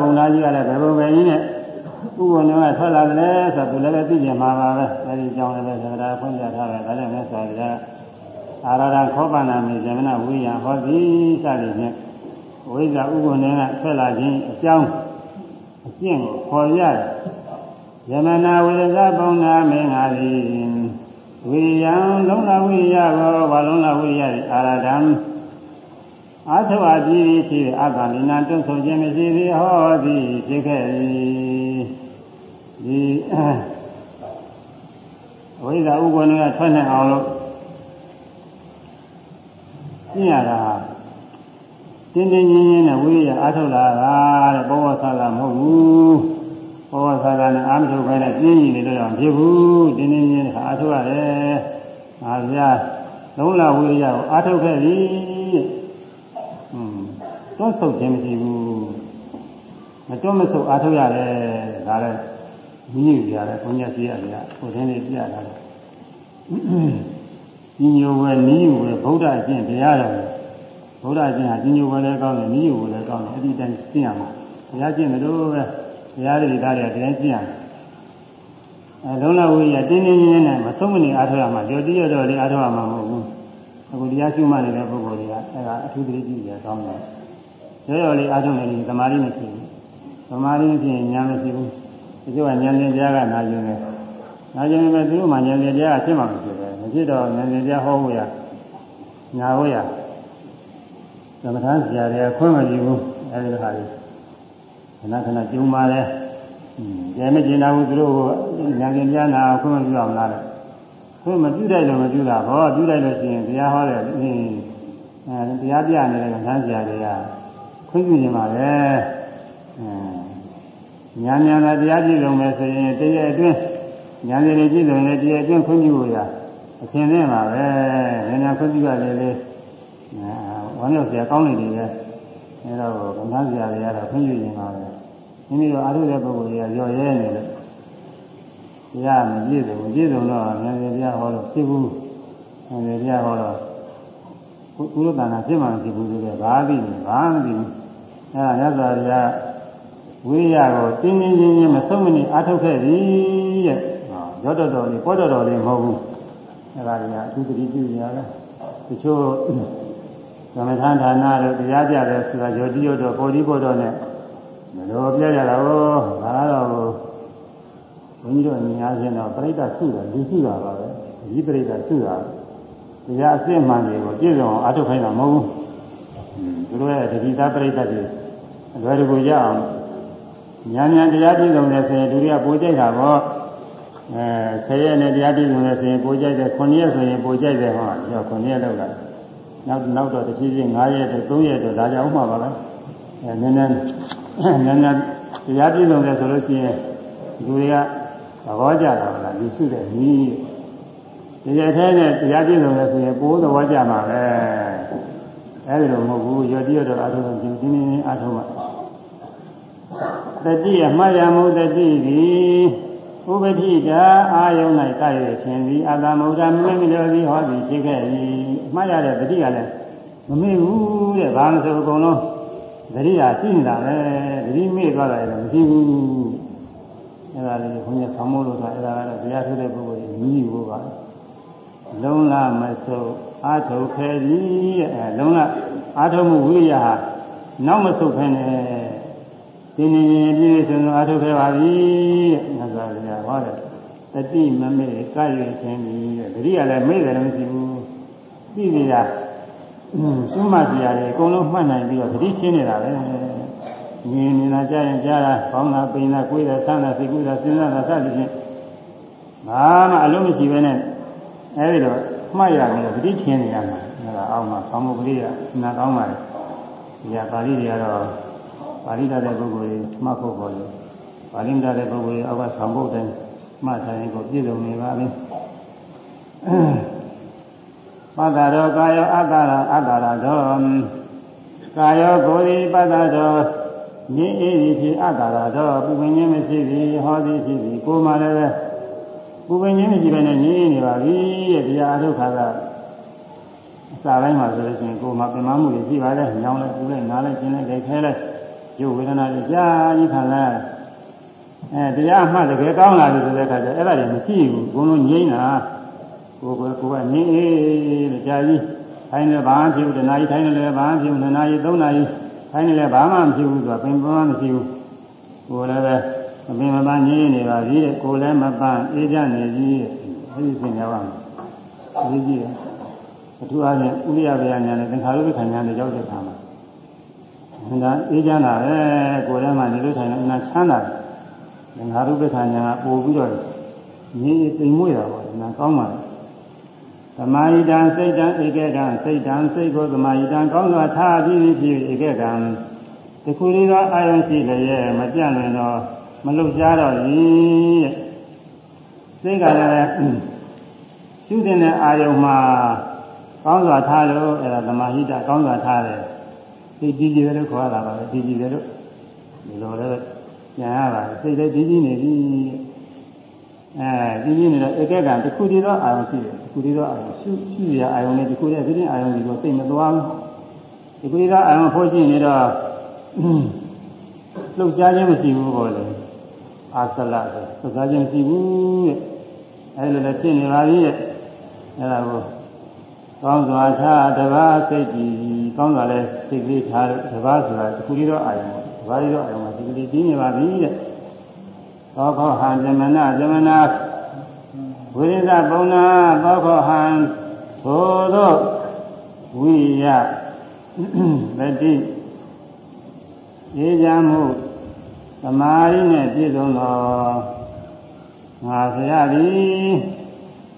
ဘုံသားကြီးကလည်းဘယ်ဘုံပဲကြီးနဲ့ဥပ္ပန္နကထွက်လာတယ်ဆိုတော့သူလည်းပဲသိကျင်မှာပါပဲအဲဒီကြောင့်လည်းပဲသက္ကရာဖွင့်ပြထားတယ်ဒါကြောင့်လည်းဆိုရအာရရခောပနာမေဇမနဝိယဟောသည်စသည်ဖြင့်ဝိဇ္ဇာဥပ္ပန္နကထွက်လာခြင်းအကြောင်းအကျင့်ကိုခေါ်ရတယ်ယမနာဝိရဇဘုံနာမင်းဟာသည်ဝိယံလုံးလာဝိရရောဘာလုံးလာဝိရအာရဒံ အာသဝတိဖြစ်အကလိနာတွန့်ဆုံခြင်းမရှိသေးဟောသည်ဖြစ်ခဲ့၏ဒီဝိဇာဥပ္ပန္နကထွက်နေအောင်လို့ပြရတာတင်းတင်းချင်းချင်းနဲ့ဝိရိယအားထုတ်လာတာတဲ့ဘောဝဆာသာမဟုတ်ဘူးဘောဝဆာသာနဲ့အာမထုတ်ပဲနဲ့ပြင်းရင်လည်းတော့ဖြစ်ဘူးတင်းတင်းချင်းအားထုတ်ရတယ်ငါပြလုံးလာဝိရိယကိုအားထုတ်ခဲ့ပြီอืม တွန့်ဆုတ်ခြင်းမရှိဘူးမတွန့်မဆုတ်အားထုတ်ရတယ်ဒါလည်းမြည်ကြရတယ်ဘုညာပြရတယ်ဟိုတင်းလေးပြတာလေညီညိုဝဲနီးဝဲဗုဒ္ဓအကျင့်တရားတော်ဗုဒ္ဓအကျင့်ဟာညီညိုဝဲလည်းကောင်းတယ်နီးဝဲလည်းကောင်းတယ်အဲ့ဒီတိုင်းကျင့်ရမှာတရားကျင့်တယ်လို့ပဲတရားတွေဒါတွေတရားကျင့်ရတယ်အဲလုံးလဝိရတင်းတင်းချင်းနဲ့မဆုံးမနေအားထုတ်ရမှာကြောတိရတော့လေအားထုတ်ရမှာမဟုတ်ဘူးအခုတရားရှုမှနေတဲ့ပုဂ္ဂိုလ်တွေကအဲဒါအထူးသတိပြုရကောင်းတယ် ရောရောလေးအားထုတ်နေရင်သမာဓိမရှိဘူးသမာဓိမရှိရင်ဉာဏ်မရှိဘူးဒီကဉာဏ်နဲ့တရားကနာကျင်တယ်နာကျင်ပေမဲ့သူတို့မှဉာဏ်နဲ့တရားကဖြစ်မှာမဖြစ်ပဲမဖြစ်တော့ဉာဏ်နဲ့တရားဟောဖို့ရညာဖို့ရသမထဆရာတွေကခွင့်မပြုဘူးအဲဒီလိုဟာတွေခဏခဏကြုံပါလေကျဲမကျင်တာဘူးသူတို့ကဉာဏ်နဲ့တရားနာခွင့်မပြုအောင်လားခွင့်မပြုလိုက်လို့မပြုတာဟောပြုလိုက်လို့ရှိရင်တရားဟောတယ်အင်းအဲတရားပြနေတဲ့ကဉာဏ်ဆရာတွေက ခွင့်ပြုနေပါလေအဲဉာဏ်ဉာဏ်နဲ့တရားကြည့်လို့မယ်ဆိုရင်တည့်ရဲ့အတွင်းဉာဏ်ရည်ကြည့်လို့လည်းတည့်ရဲ့အတွင်းခွင့်ပြုလို့ရအရှင်နဲ့ပါပဲဉာဏ်ဉာဏ်ခွင့်ပြုရတယ်လေဝမ်းမြောက်စရာကောင်းနေတယ်ပဲအဲတော့ကမ္ဘာစရာတွေကတော့ခွင့်ပြုနေပါပဲမိမိတို့အားထုတ်တဲ့ပုဂ္ဂိုလ်တွေကရော်ရဲနေတယ်တရားမပြည့်စုံမပြည့်စုံတော့ဉာဏ်ရည်တရားဟောလို့ဖြစ်ဘူးဉာဏ်ရည်တရားဟောတော့ကုလတဏ္ဍာဖြစ်မှမဖြစ်ဘူးဆိုတော့ဘာသိလဲဘာမသိဘူး အဲဒါမြတ်စွာဘုရားဝိရိယကိုတင်းတင်းချင်းချင်းမဆုံးမနစ်အားထုတ်ခဲ့ပြီတဲ့ရောတော်တော်လေးပေါ်တော်တော်လေးမဟုတ်ဘူးအဲဒါကအထူးတတိပြုနေရတယ်တချို့သမထဌာနတို့တရားကြတယ်ဆိုတာယောတိယောတော်ပေါ်ဒီပေါ်တော်နဲ့မလို့ပြကြတာဟောဒါတော့ဘုန်းကြီးတို့ညီအားဖြင့်တော့ပြိဋ္ဌာစုတာလူစုတာပါပဲဒီပြိဋ္ဌာစုတာတရားအစစ်မှန်တွေကိုပြည့်စုံအောင်အားထုတ်ခိုင်းတာမဟုတ်ဘူး သူတို့ရဲ့တတိသားပြိဋ္ဌာတွေအလွယ်တကူရအောင်ဉာဏ်ဉာဏ်တရားပြည့်စုံတယ်ဆိုရင်ဒုတိယပိုကြိုက်တာပေါ့အဲ10ရက်နဲ့တရားပြည့်စုံတယ်ဆိုရင်ပိုကြိုက်တယ်9ရက်ဆိုရင်ပိုကြိုက်တယ်ဟောကျော်9ရက်လောက်လာနောက်နောက်တော့တစ်ဖြည်းဖြည်း9ရက်တော့3ရက်တော့ဒါကြောင့်မှပါပဲအဲနည်းနည်းနည်းနည်းတရားပြည့်စုံတယ်ဆိုလို့ရှိရင်လူတွေကသဘောကျတာလားလူစုတဲ့နည်းဒီရက်ထဲနဲ့တရားပြည့်စုံတယ်ဆိုရင်ပိုးသဘောကျမှာပဲ အဲဒီလိုမဟုတ်ဘူးရောတိရတော့အထုံးချင်းချင်းချင်းအထုံးမှာတတိယမှတ်ရမှုတတိသည်ဥပတိတာအာယုံ၌ကိုက်ရခြင်းသည်အတ္တမုဒ္ဒမမေ့မလို့သည်ဟောသည်ရှိခဲ့၏မှတ်ရတဲ့တတိကလည်းမမေ့ဘူးတဲ့ဘာလို့ဆိုအကုန်လုံးတတိယရှိနေတာပဲတတိမေ့သွားတာလည်းမရှိဘူးအဲ့ဒါလေးခွန်ကြီးဆောင်းမို့လို့ဆိုအဲ့ဒါကတော့တရားထုတ်တဲ့ပုဂ္ဂိုလ်ကြီးမြည်ဖို့ပါ လုံးလမဆုပ်အာထုတ်ခဲသည်အဲလုံးလအာထုတ်မှုဝိရိယဟာနောက်မဆုပ်ဖ ೇನೆ ဒီနေရင်ပြည့်စုံအာထုတ်ခဲ့ပါပြီတဲ့ငါသာဗျာဟောတယ်တတိမမေ့ကရွေခြင်းပြီတဲ့တတိကလည်းမေ့တယ်လည်းမရှိဘူးသိနေရသုမစီရတယ်အကုန်လုံးမှတ်နိုင်ပြီးတော့တတိချင်းနေတာပဲမြင်နေတာကြားရင်ကြားတာကောင်းတာပိန်တာကိုယ်တာဆန်းတာစိတ်ကူးတာစဉ်းစားတာစသဖြင့်ဘာမှအလုံးမရှိဘဲနဲ့ အဲဒီတော့မှတ်ရပြီးတော့တတိချင်းနေရမှာအဲဒါအောက်မှာဆောင်းမကလေးကနာကောင်းပါလေဒီကပါဠိတွေကတော့ပါဠိတတ်တဲ့ပုဂ္ဂိုလ်တွေမှတ်ဖို့ပေါ်တယ်ပါဠိတတ်တဲ့ပုဂ္ဂိုလ်တွေအောက်ကဆောင်းဖို့တိုင်းမှတ်ထားရင်ကိုပြည့်စုံနေပါပြီပတ္တရောကာယောအတ္တရာအတ္တရာသောကာယောကိုယ်ဒီပတ္တရောမြင်အေးသည်ဖြစ်အတ္တရာသောပူပင်ခြင်းမရှိသည်ဟောသည်ဖြစ်သည်ကိုယ်မှလည်း ပဲပူပင်ခြင်းမရှိဘဲနဲ့ငြင်းနေပါပြီတဲ့တရားအထုတ်ခါကအစာတိုင်းမှာဆိုလို့ရှိရင်ကိုယ်မှာပင်မမှုတွေရှိပါတယ်ညောင်းလိုက်ပူလိုက်နားလိုက်ကျင်းလိုက်ကြိုက်ခဲလိုက်ရုပ်ဝေဒနာတွေကြာကြီးခံလာအဲတရားမှတကယ်ကောင်းလာပြီဆိုတဲ့အခါကျအဲ့ဒါတွေမရှိဘူးဘုံလုံးငြိမ့်တာကိုယ်ကကိုယ်ကငြိမ့်အေးလို့ကြာကြီးထိုင်းလည်းဘာမှဖြစ်ဘူးတနားကြီးထိုင်းလည်းဘာမှဖြစ်ဘူးနှစ်နာရီသုံးနာရီထိုင်းလည်းဘာမှမဖြစ်ဘူးသူကပင်ပန်းမရှိဘူးကိုယ်လည်းပဲ အပင်မပန်းငြိမ့်နေပါပြီတဲ့ကိုယ်လည်းမပန်းအေးကြနေပြီတဲ့အဲဒီသင်ရပါမယ်ဒီကြည့်တယ်အထူးအားဖြင့်ဥရိယဗျာညာနဲ့သင်္ခါရုပ္ပခဏညာနဲ့ရောက်တဲ့အခါမှာဒါအေးချမ်းတာပဲကိုယ်ထဲမှာနေလို့ထိုင်လို့အနာချမ်းသာတယ်သင်္ခါရုပ္ပခဏညာကပို့ပြီးတော့ငြိမ်တိမ်မွေ့တာပေါ့နာကောင်းပါလေသမာဟိတံစိတ်တံဧကကံစိတ်တံစိတ်ကိုသမာဟိတံကောင်းစွာထားပြီးပြီးဧကကံတခုလေးသောအာယုံရှိလျက်မပြတ်လွင်တော့ မလုရှားတော့ဘူးတဲ့စိတ်ကလည်းရှုတဲ့အာယုံမှာကောင်းစွာထားလို့အဲ့ဒါသမာဟိတကောင်းစွာထားတယ်စိတ်ကြည်ကြည်တယ်လို့ခေါ်ရတာပါပဲကြည်ကြည်တယ်လို့ဒီလိုလည်းညာရပါစိတ်လည်းကြည်ကြည်နေပြီအဲကြည်ကြည်နေတော့ဧကကံတစ်ခုတည်းသောအာယုံရှိတယ်တစ်ခုတည်းသောအာယုံရှုရှုရအာယုံနဲ့တစ်ခုတည်းပြင်းအာယုံဒီကိုစိတ်မသွားဘူးဒီခုတည်းသောအာယုံဖို့ရှိနေတော့လှုပ်ရှားခြင်းမရှိဘူးပေါ့လေ အာသလဆိုလှုပ်ရှားခြင်းမရှိဘူးတဲ့အဲလိုလည်းဖြစ်နေပါပြီတဲ့အဲဒါကိုကောင်းစွာထားတပါးစိတ်ကြည်ကောင်းစွာလဲစိတ်ကလေးထားတပါးဆိုတာဒီခုလေးတော့အာယုံတပါးလေးတော့အာယုံမှာစိတ်ကလေးကြီးနေပါပြီတဲ့သောခောဟံဇမနာဇမနာဝိရိသပုံနာသောခောဟံသို့သောဝိယတတိရေးကြမှု သမာဓိနဲ့ပြည့်စုံသောငါဆရာသည်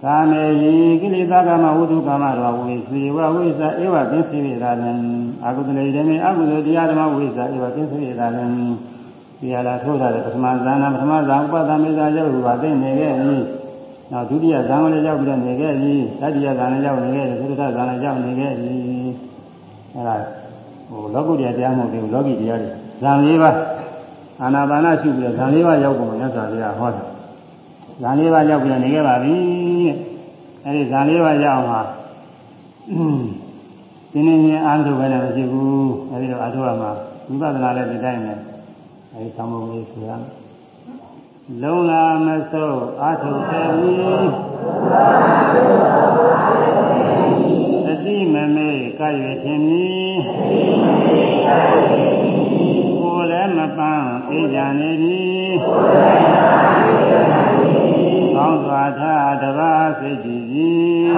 ကာမေယိကိလေသာကမဝုဒုကာမတော်ဝိသေဝဝိသဧဝသင်္စီရတာလံအကုသလေဓမေအကုသတရားဓမ္မဝိသဧဝသင်္စီရတာလံဒီဟာလာထိုးတာပထမဇာနာပထမဇာဥပဒမေဇာရောက်လို့ပါသိနေခဲ့ပြီနောက်ဒုတိယဇာန်လည်းရောက်ပြီးတော့နေခဲ့ပြီတတိယဇာန်လည်းရောက်နေခဲ့ပြီသုတ္တဇာန်လည်းရောက်နေခဲ့ပြီအဲဒါဟိုလောကုတ္တရာတရားမဟုတ်ဘူးလောကီတရားတွေဇာန်၄ပါး အာနာပါနရှုပြီးတော့ဇာန်၄ပါးရောက်ကုန်မြတ်စွာဘုရားဟောတယ်ဇာန်၄ပါးရောက်ပြီးနေခဲ့ပါပြီအဲဒီဇာန်၄ပါးရောက်မှာဒီနေ့ချင်းအားထုတ်ပဲလည်းမရှိဘူးအဲဒီတော့အားထုတ်ရမှာဝိပဿနာလည်းဒီတိုင်းပဲအဲဒီသံဃာလေးဆိုရလုံးလာမစိုးအားထုတ်တယ်မီအတိမမေကရွေခြင်းမီကိုယ်လည်းမပန်းအေးကြ နေပြီကောင်းစွာထားတပါးစိတ်ကြည်ကြီး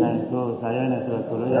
အဲဆိုဆရာနဲ့ဆိုဆိုလို့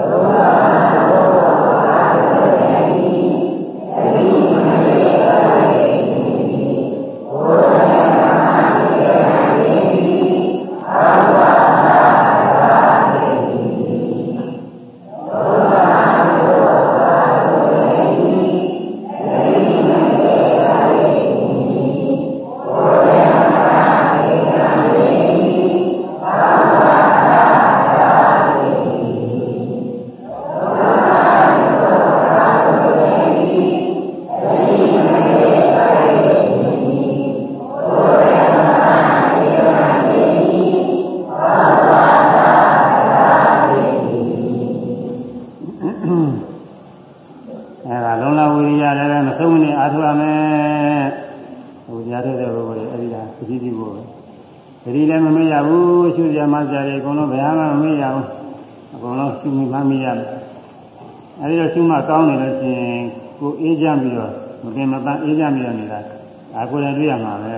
ကောင်းနေလို့ရှိရင်ကိုအေးကြပြီးတော့မပင်မပန်းအေးကြပြီးတော့နေတာဒါကိုလည်းတွေ့ရမှာပဲ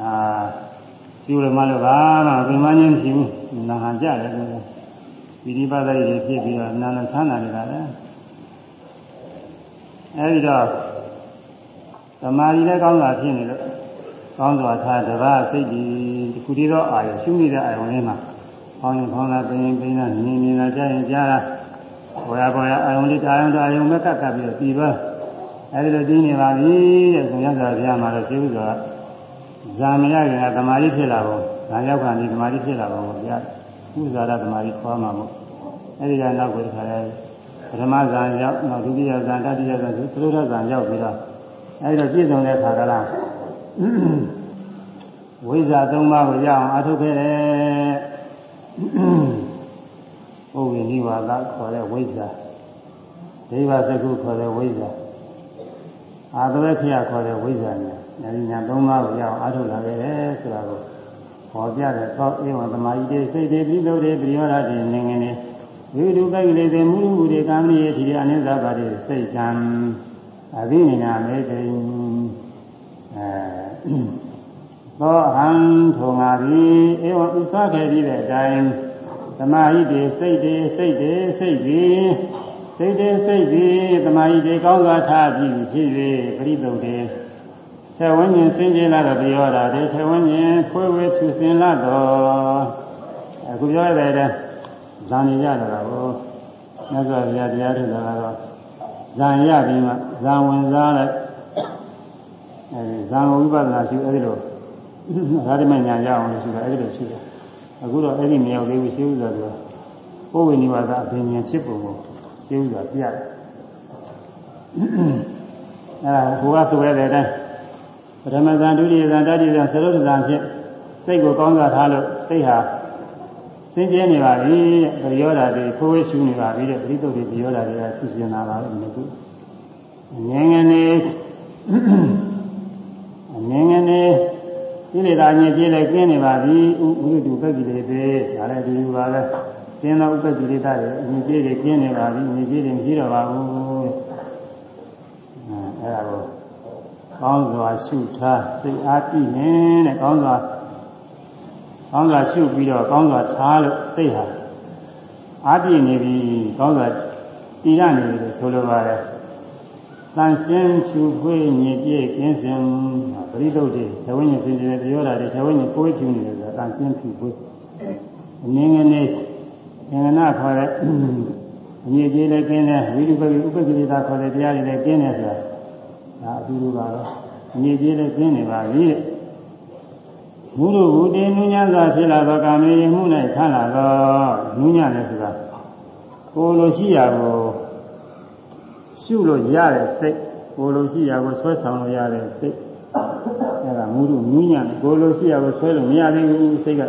အာကျူရမ လို့ဘာမှပင်မချင်းမရှိဘူးနာဟန်ကြတယ်လို့ဒီဒီပါဒရီတွေဖြစ်ပြီးတော့နာနဲ့ဆန်းတာနေတာလေအဲဒီတော့သမာဓိလည်းကောင်းတာဖြစ်နေလို့ကောင်းစွာထားတပါးစိတ်ဒီဒီခုဒီတော့အာရုံရှုနေတဲ့အာရုံလေးမှာဖောင်းရင်ဖောင်းတာပင်ရင်ပင်တာမြင်မြင်တာကြားရင်ကြားတာဘောရဘောရအာယုံလေးတာယုံတာယုံမဲ့ကပ်ကပ်ပြီးတော့ပြီးသွားအဲဒီလိုကြီးနေပါပြီတဲ့ဆိုရသော်ဘုရားမှာတော့ရှိဥစွာဇာမရခင်ကသမာဓိဖြစ်လာဖို့ ဇာရောက်ခါနေသမာဓိဖြစ်လာဖို့ဘုရားဥဇာရသမာဓိခေါ်မှာမို့အဲဒီကနောက်ကိုခါလဲပထမဇာရောက်နောက်ဒုတိယဇာတတိယဇာသုတ္တဇာရောက်ပြီးတော့အဲဒီတော့ပြည့်စုံတဲ့ခါကလားဝိဇ္ဇာ၃ပါးကိုရအောင်အထုတ်ခဲ့တယ်။ဥဝိနိဝါဒခေါ်တဲ့ဝိဇ္ဇာဒိဗ္ဗစကုခေါ်တဲ့ဝိဇ္ဇာအာသဝေခရခေါ်တဲ့ဝိဇ္ဇာညာအဲဒီညာ၃ပါးကိုရအောင်အထုတ်လာခဲ့တယ်ဆိုတာကို ဟောပြတဲ့သောဧဝံသမာဓိတေစိတ်တေပြီးလို့တွေပြရောဓတေနေငင်းနေဝိဒုပိတ်လေတေမူလူမူတွေကာမဏိယေတိအနိစ္စပါတိစိတ်တံအဘိနိနာမေတိအဲသောဟံထုံငါသည်ဧဝံဥစခဲ့ပြီးတဲ့အတိုင်းသမာဟိတေစိတ်တေစိတ်တေစိတ်ပြီးစိတ်တေစိတ်ပြီးသမာဟိတေကောင်းစွာထားပြီးဖြစ်၍ပရိသုတ်တေ သေဝဉ္ဉ္စင်ကြလာတော့ပြောတာတေသေဝဉ္ဉ္ဖွေးဝေဖြူစင်လာတော့အခုပြောရတဲ့ဇာနေရတာကိုမြတ်စွာဘုရားတရားထုတ်တာကတော့ဇာရပြီးမှဇာဝင်စားလိုက်အဲဒီဇာဝိပဿနာရှိအဲဒီလိုဒါဒီမဲ့ညာရအောင်လို့ရှိတာအဲ့ဒီလိုရှိတယ်အခုတော့အဲ့ဒီမရောက်သေးဘူးရှင်းဥစွာဆိုပုဝေနိဝါဒအပင်ဉာဏ်ဖြစ်ပုံကိုရှင်းဥစွာပြရတယ်အဲ့ဒါကိုကဆိုရတဲ့အတိုင်း ပထမဇန်ဒုတိယဇန်တတိယဇန်သရုပ်ဇန်ဖြစ်စိတ်ကိုကောင်းစွာထားလို့စိတ်ဟာစင်ကြဲနေပါပြီတဲ့ပရိယောဓာတွေဖိုးဝေးရှူနေပါပြီတဲ့ပရိသုတ်တွေပရိယောဓာတွေကရှူစင်လာပါပြီဒီကုငငယ်နေငငယ်နေကိလေသာညစ်ကြေးလည်းကျင်းနေပါပြီဥဝိတုပက္ခိလေသေဒါလည်းဒီလိုပါပဲကျင်းသောဥပ္ပက္ခိလေသတွေညစ်ကြေးတွေကျင်းနေပါပြီညစ်ကြေးတွေမရှိတော့ပါဘူးအဲအဲ့ဒါကို ကောင်းစွာရှုထားစိတ်အားတည်နေတဲ့ကောင်းစွာကောင်းစွာရှုပြီးတော့ကောင်းစွာထားလို့စိတ်ဟာအားတည်နေပြီကောင်းစွာတည်ရနေပြီလို့ဆိုလိုပါတယ်တန်ရှင်းဖြူခွေးညစ်ကြေးကင်းစင်ပရိသုတ်တွေဇဝိညာဉ်စင်ကြယ်ပြောတာတွေဇဝိညာဉ်ကိုယ်ဖြူနေတယ်ဆိုတာတန်ရှင်းဖြူခွေးအနည်းငယ်လေးသင်္ကနာခေါ်တဲ့အညစ်ကြေးလည်းကင်းတယ်ဝိဓုပတိဥပ္ပကိလေသာခေါ်တဲ့တရားတွေလည်းကင်းတယ်ဆိုတာ ဒါအတူတူပါတော့အညစ်ကြေးလည်းကင်းနေပါပြီတဲ့မူလို့ဝုတေနုညစွာဖြစ်လာသောကာမေယမှု၌ထလာသောနုညလည်းဆိုတာကိုလိုရှိရာကိုရှုလို့ရတဲ့စိတ်ကိုလိုရှိရာကိုဆွဲဆောင်လို့ရတဲ့စိတ်အဲဒါမူရုနူးညံ့ကိုလိုရှိရာကိုဆွဲလို့မရသေးဘူးစိတ်က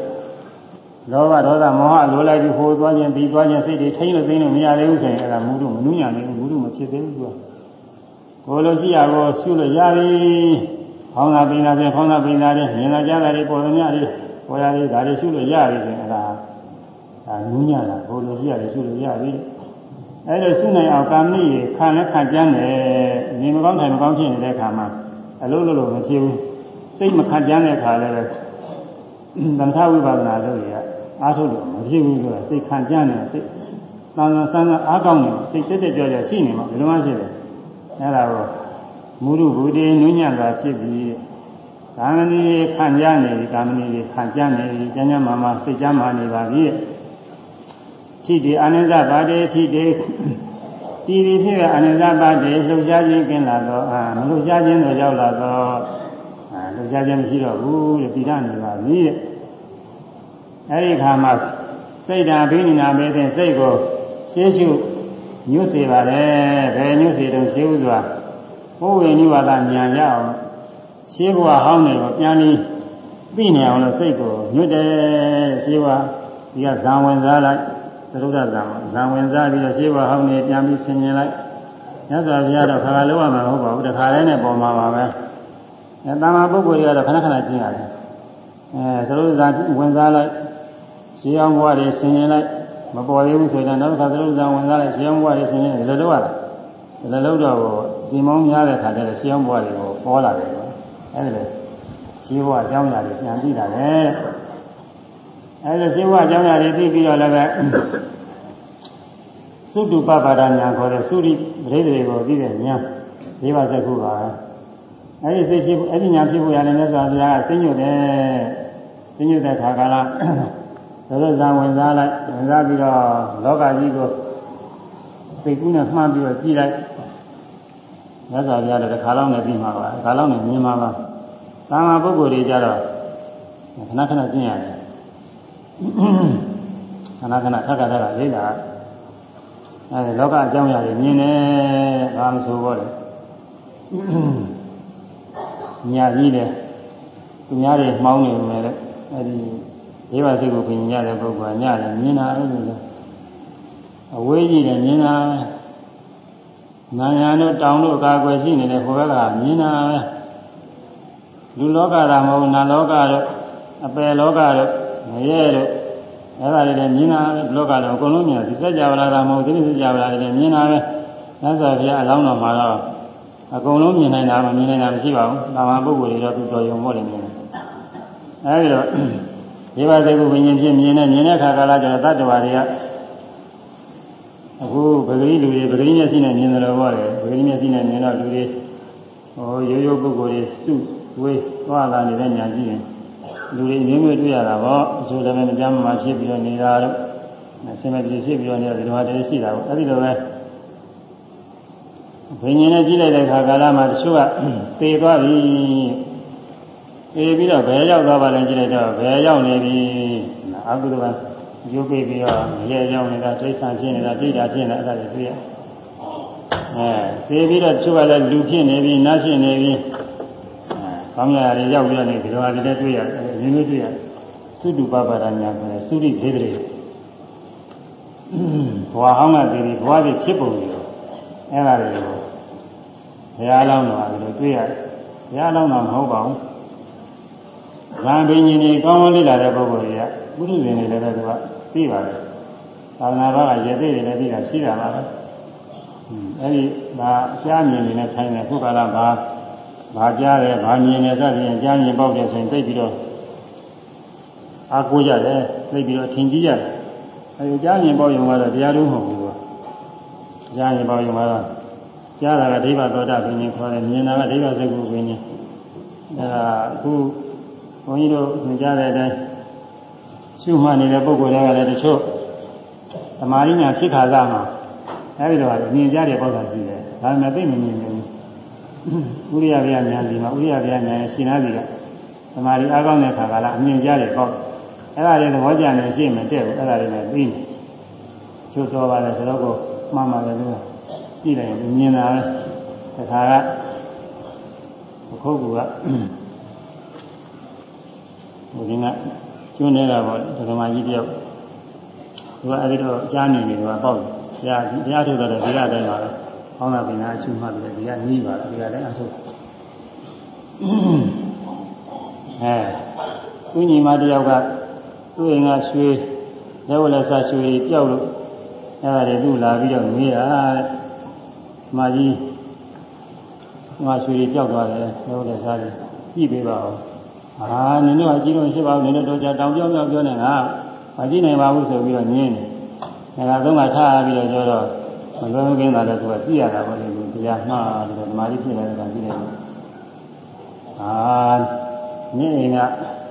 လောဘဒေါသမောဟလိုလိုက်ပြီးဟိုသွားခြင်းပြီးသွားခြင်းစိတ်တွေထိမ့်လို့သိလို့မရသေးဘူးဆိုရင်အဲဒါမူရုမနူးညံ့သေးဘူးမူရုမဖြစ်သေးဘူးသူက ကိုလိုရှိရာကိုရှုလို့ရပြီဖောင်းတာပင်တာပြန်ဖောင်းတာပင်တာတွေမြင်လာကြတာတွေပေါ်သမျှတွေပေါ်ရတွေဒါတွေရှုလို့ရပြီဆိုရင်အဲဒါဒါနူးညံ့တာကိုလိုရှိရာတွေရှုလို့ရပြီအဲဒါရှုနိုင်အောင်ကာမိရေခံလဲခံကြမ်းတယ်နေမကောင်းထိုင်မကောင်းဖြစ်နေတဲ့အခါမှာအလုံးလုံးမဖြစ်ဘူးစိတ်မခံကြမ်းတဲ့အခါလည်းသမထဝိပဿနာလုပ်ရအားထုတ်လို့မဖြစ်ဘူးဆိုတာစိတ်ခံကြမ်းတယ်စိတ်သံသံဆန်းဆန်းအားကောင်းတယ်စိတ်တက်တက်ကြွကြွရှိနေမှာဘယ်လိုမှဖြစ်တယ် အဲဒါကိုမူရုဘူတေနုညံ့တာဖြစ်ပြီးကာမဏီခံကြနေပြီကာမဏီခံကြနေပြီကျမ်းကျမ်းမာမာစိတ်ကြမ်းမာနေပါပြီထိတိအာနန္ဒပါတေထိတိတီတီဖြစ်တဲ့အနိစ္စပါတေလှုပ်ရှားခြင်းကင်းလာတော့အာမလှုပ်ရှားခြင်းတော့ရောက်လာတော့အာလှုပ်ရှားခြင်းမရှိတော့ဘူးတဲ့ပြည်ရနေပါပြီတဲ့အဲဒီခါမှာစိတ်ဓာဘိနိနာမေတဲ့စိတ်ကိုရှင်းရှု ညွတ်စေပါလေဘယ်ညွတ်စေတုံးရှင်းဥစွာဘုဝေနိဝါဒဉာဏ်ရအောင်ရှင်းဘဝဟောင်းတယ်ကိုပြန်ပြီးသိနေအောင်လို့စိတ်ကိုညွတ်တယ်ရှင်းဘဝဒီကဇံဝင်စားလိုက်သရုဒ္ဓဇံဇံဝင်စားပြီးတော့ရှင်းဘဝဟောင်းနေပြန်ပြီးဆင်ញင်လိုက်မြတ်စွာဘုရားတော့ခါခါလုံးဝမှာမဟုတ်ပါဘူးတခါတည်းနဲ့ပေါ်မှာပါပဲအဲတာမပုဂ္ဂိုလ်တွေကတော့ခဏခဏကျင်းရတယ်အဲသရုဒ္ဓဇံဝင်စားလိုက်ရှင်းအောင်ဘဝတွေဆင်ញင်လိုက် မပေါ်သေးဘူးဆိုရင်နောက်တစ်ခါသရုပ်ဇံဝင်စားလိုက်ရှင်းအောင်ဘဝတွေဆင်ញင်တယ်လည်းတော့ရတယ်လည်းလို့တော့ဒီမောင်းများတဲ့ခါကျတော့ရှင်းအောင်ဘဝတွေကိုပေါ်လာတယ်အဲဒီလိုရှင်းဘဝအကြောင်းအရာတွေပြန်ပြီးတာလေအဲဒီရှင်းဘဝအကြောင်းအရာတွေပြီးပြီးတော့လည်းပဲသုတုပပါဒညာခေါ်တဲ့သုရိပရိသေကိုပြီးတဲ့ညာဒီပါစကုပါအဲဒီစိတ်ဖြစ်အဲဒီညာဖြစ်ဖို့ရတယ်မြတ်စွာဘုရားကသိညွတ်တယ်သိညွတ်တဲ့ခါကလာ သောသောဇာဝင်စားလိုက်ဝင်စားပြီးတော့လောကကြီးကိုစိတ်ကူးနဲ့မှန်းပြီးတော့ကြည့်လိုက်မြတ်စွာဘုရားလည်းတစ်ခါလောက်နဲ့ပြီးမှာပါတစ်ခါလောက်နဲ့မြင်မှာပါသာမန်ပုဂ္ဂိုလ်တွေကြတော့ခဏခဏကျင့်ရတယ်ခဏခဏထပ်ခါထပ်ခါလေးတာအဲဒီလောကအကြောင်းအရာတွေမြင်တယ်ဘာမဆိုတော့လေညာကြီးတယ်သူများတွေမှောင်းနေမယ်လေအဲဒီ ဒေဝစိတ်ကိုပြင်ရတဲ့ပုဂ္ဂိုလ်ကညတယ်မြင်တာအဲ့လိုလေအဝေးကြီးတယ်မြင်တာနာညာတို့တောင်တို့အကာအကွယ်ရှိနေတဲ့ဘုရားကမြင်တာပဲလူလောကသာမဟုတ်နာလောကတို့အပယ်လောကတို့မရဲတို့အဲ့ဒါတွေလည်းမြင်တာပဲလောကတော့အကုန်လုံးမြင်ဒီစัจ java လာတာမဟုတ်ဒီစัจ java လာတယ်မြင်တာပဲသစ္စာဘုရားအလောင်းတော်မှာတော့အကုန်လုံးမြင်နိုင်တာမမြင်နိုင်တာမရှိပါဘူး။သာမန်ပုဂ္ဂိုလ်တွေတော့သူတော်ရုံမို့တယ်မြင်တယ်။အဲဒီတော့ ဒီပါစေကုဝိညာဉ်ဖြင့်မြင်တဲ့မြင်တဲ့ခါကာလကျတော့တတ္တဝါတွေကအခုပဂရိလူတွေပဂရိမျက်စိနဲ့မြင်တယ်လို့ပြောတယ်ပဂရိမျက်စိနဲ့မြင်တော့လူတွေဟောရိုးရိုးပုဂ္ဂိုလ်တွေစုဝေးသွားလာနေတဲ့ညာကြည့်ရင်လူတွေမျိုးမျိုးတွေ့ရတာပေါ့အဆိုလည်းမကြမ်းမှဖြစ်ပြီးတော့နေတာတော့အစင်မပြေဖြစ်ပြီးတော့နေတာဒီလိုဟာတည်းရှိတာပေါ့အဲဒီလိုပဲဘိညာဉ်နဲ့ကြည့်လိုက်တဲ့ခါကာလမှာတချို့ကသေသွားပြီ သေပြီးတော့ဘယ်ရောက်သွားပါလဲကြည့်လိုက်တော့ဘယ်ရောက်နေပြီအကုသိုလ်ကရုပ်ပိပြီးတော့ရဲရောက်နေတာဒိဋ္ဌာဖြစ်နေတာဒိဋ္ဌာဖြစ်နေတာအဲ့ဒါတွေတွေ့ရအဲသေပြီးတော့တချို့ကလည်းလူဖြစ်နေပြီနတ်ဖြစ်နေပြီအဲကောင်းရာတွေရောက်ပြီးတော့နေဒီလိုဟာတွေလည်းတွေ့ရတယ်အမျိုးမျိုးတွေ့ရတယ်သုတုပပဒညာဆိုတဲ့သုရိခေတ္တဘဝဟောင်းကတည်ပြီးဘဝတွေဖြစ်ပုံတွေအဲ့ဒါတွေကိုဘုရားလောင်းတော်ကလည်းတွေ့ရတယ်ဘုရားလောင်းတော်မဟုတ်ပါဘူး ဗာဘိညာဉ်ကြီးကောင်းကောင်းလေ့လာတဲ့ပုဂ္ဂိုလ်တွေကပုထုဇဉ်တွေလည်းပဲသူကသိပါတယ်သာသနာ့ဘာကရေသိတွေလည်းသိတာရှိတာပါပဲအဲ့ဒီဒါကြားမြင်နေတဲ့ဆိုင်တဲ့ခုကလာဘာဘာကြားတယ်ဘာမြင်နေသဖြင့်ကြားမြင်ပေါက်တယ်ဆိုရင်သိပြီးတော့အားကိုးရတယ်သိပြီးတော့ထင်ကြီးရတယ်အဲဒီကြားမြင်ပေါက်ရုံကတော့တရားတို့မဟုတ်ဘူးကွာကြားမြင်ပေါက်ရုံကတော့ကြားတာကဒိဗ္ဗသောတာပင်ကြီးခေါ်တယ်မြင်တာကဒိဗ္ဗစကုပင်ကြီးအဲဒါအခု ဘုန်းကြီးတို့သင်ကြားတဲ့အတိုင်းရှုမှတ်နေတဲ့ပုဂ္ဂိုလ်တွေကလည်းတချို့သမာဓိညာဖြစ်ခါလာမှာအဲဒီတော့မြင်ကြတဲ့ပုဂ္ဂိုလ်ရှိတယ်ဒါပေမဲ့သိမမြင်ဘူးဥရိယဗျာဉာဏ်ဒီမှာဥရိယဗျာဉာဏ်ရှင်နာစီကသမာဓိအားကောင်းတဲ့ခါကလာအမြင်ကြတဲ့ပေါ့အဲ့ဒါတွေသဘောကျနေရှိမှတဲ့ဘူးအဲ့ဒါတွေလည်းသိနေချို့တော်ပါလေဆိုတော့ကိုမှန်ပါတယ်လို့ကြည့်လိုက်ရင်မြင်တာပဲတခါကခုတ်ကူက ဘုရင်ကကျွန်းနေတာပေါ့ဓမ္မကြီးတယောက်သူကအဲဒီတော့ကြားနေနေတော့ပေါ့တရားတရားထုတ်တယ်ဒီရတိုင်းပါပဲဟောင်းတာပင်သာအရှုမှတ်တယ်ဒီကနီးပါဒီကလည်းအထုတ်အဲသူညီမတယောက်ကသူ့အိမ်ကရွှေလက်ဝက်လက်စားရွှေပျောက်လို့အဲဒါတွေသူ့လာပြီးတော့မေးတာတဲ့မကြီးငါရွှေပျောက်သွားတယ်လက်ဝက်လက်စားတွေကြည့်ပေးပါဦး အာနင်တို့အကြည့်လို့ရှိပါဘူးနင်တို့တော့ကြတောင်ပြောင်းပြောင်းပြောနေငါမကြည့်နိုင်ပါဘူးဆိုပြီးတော့ညင်းတယ်ငါသုံးကထားပြီးတော့ပြောတော့မလွယ်မကင်းတာလည်းသူကကြည့်ရတာပေါ့လေတရားမှားတယ်ဓမ္မကြီးဖြစ်နေတဲ့ကကြည့်တယ်အာနင့်အိမ်က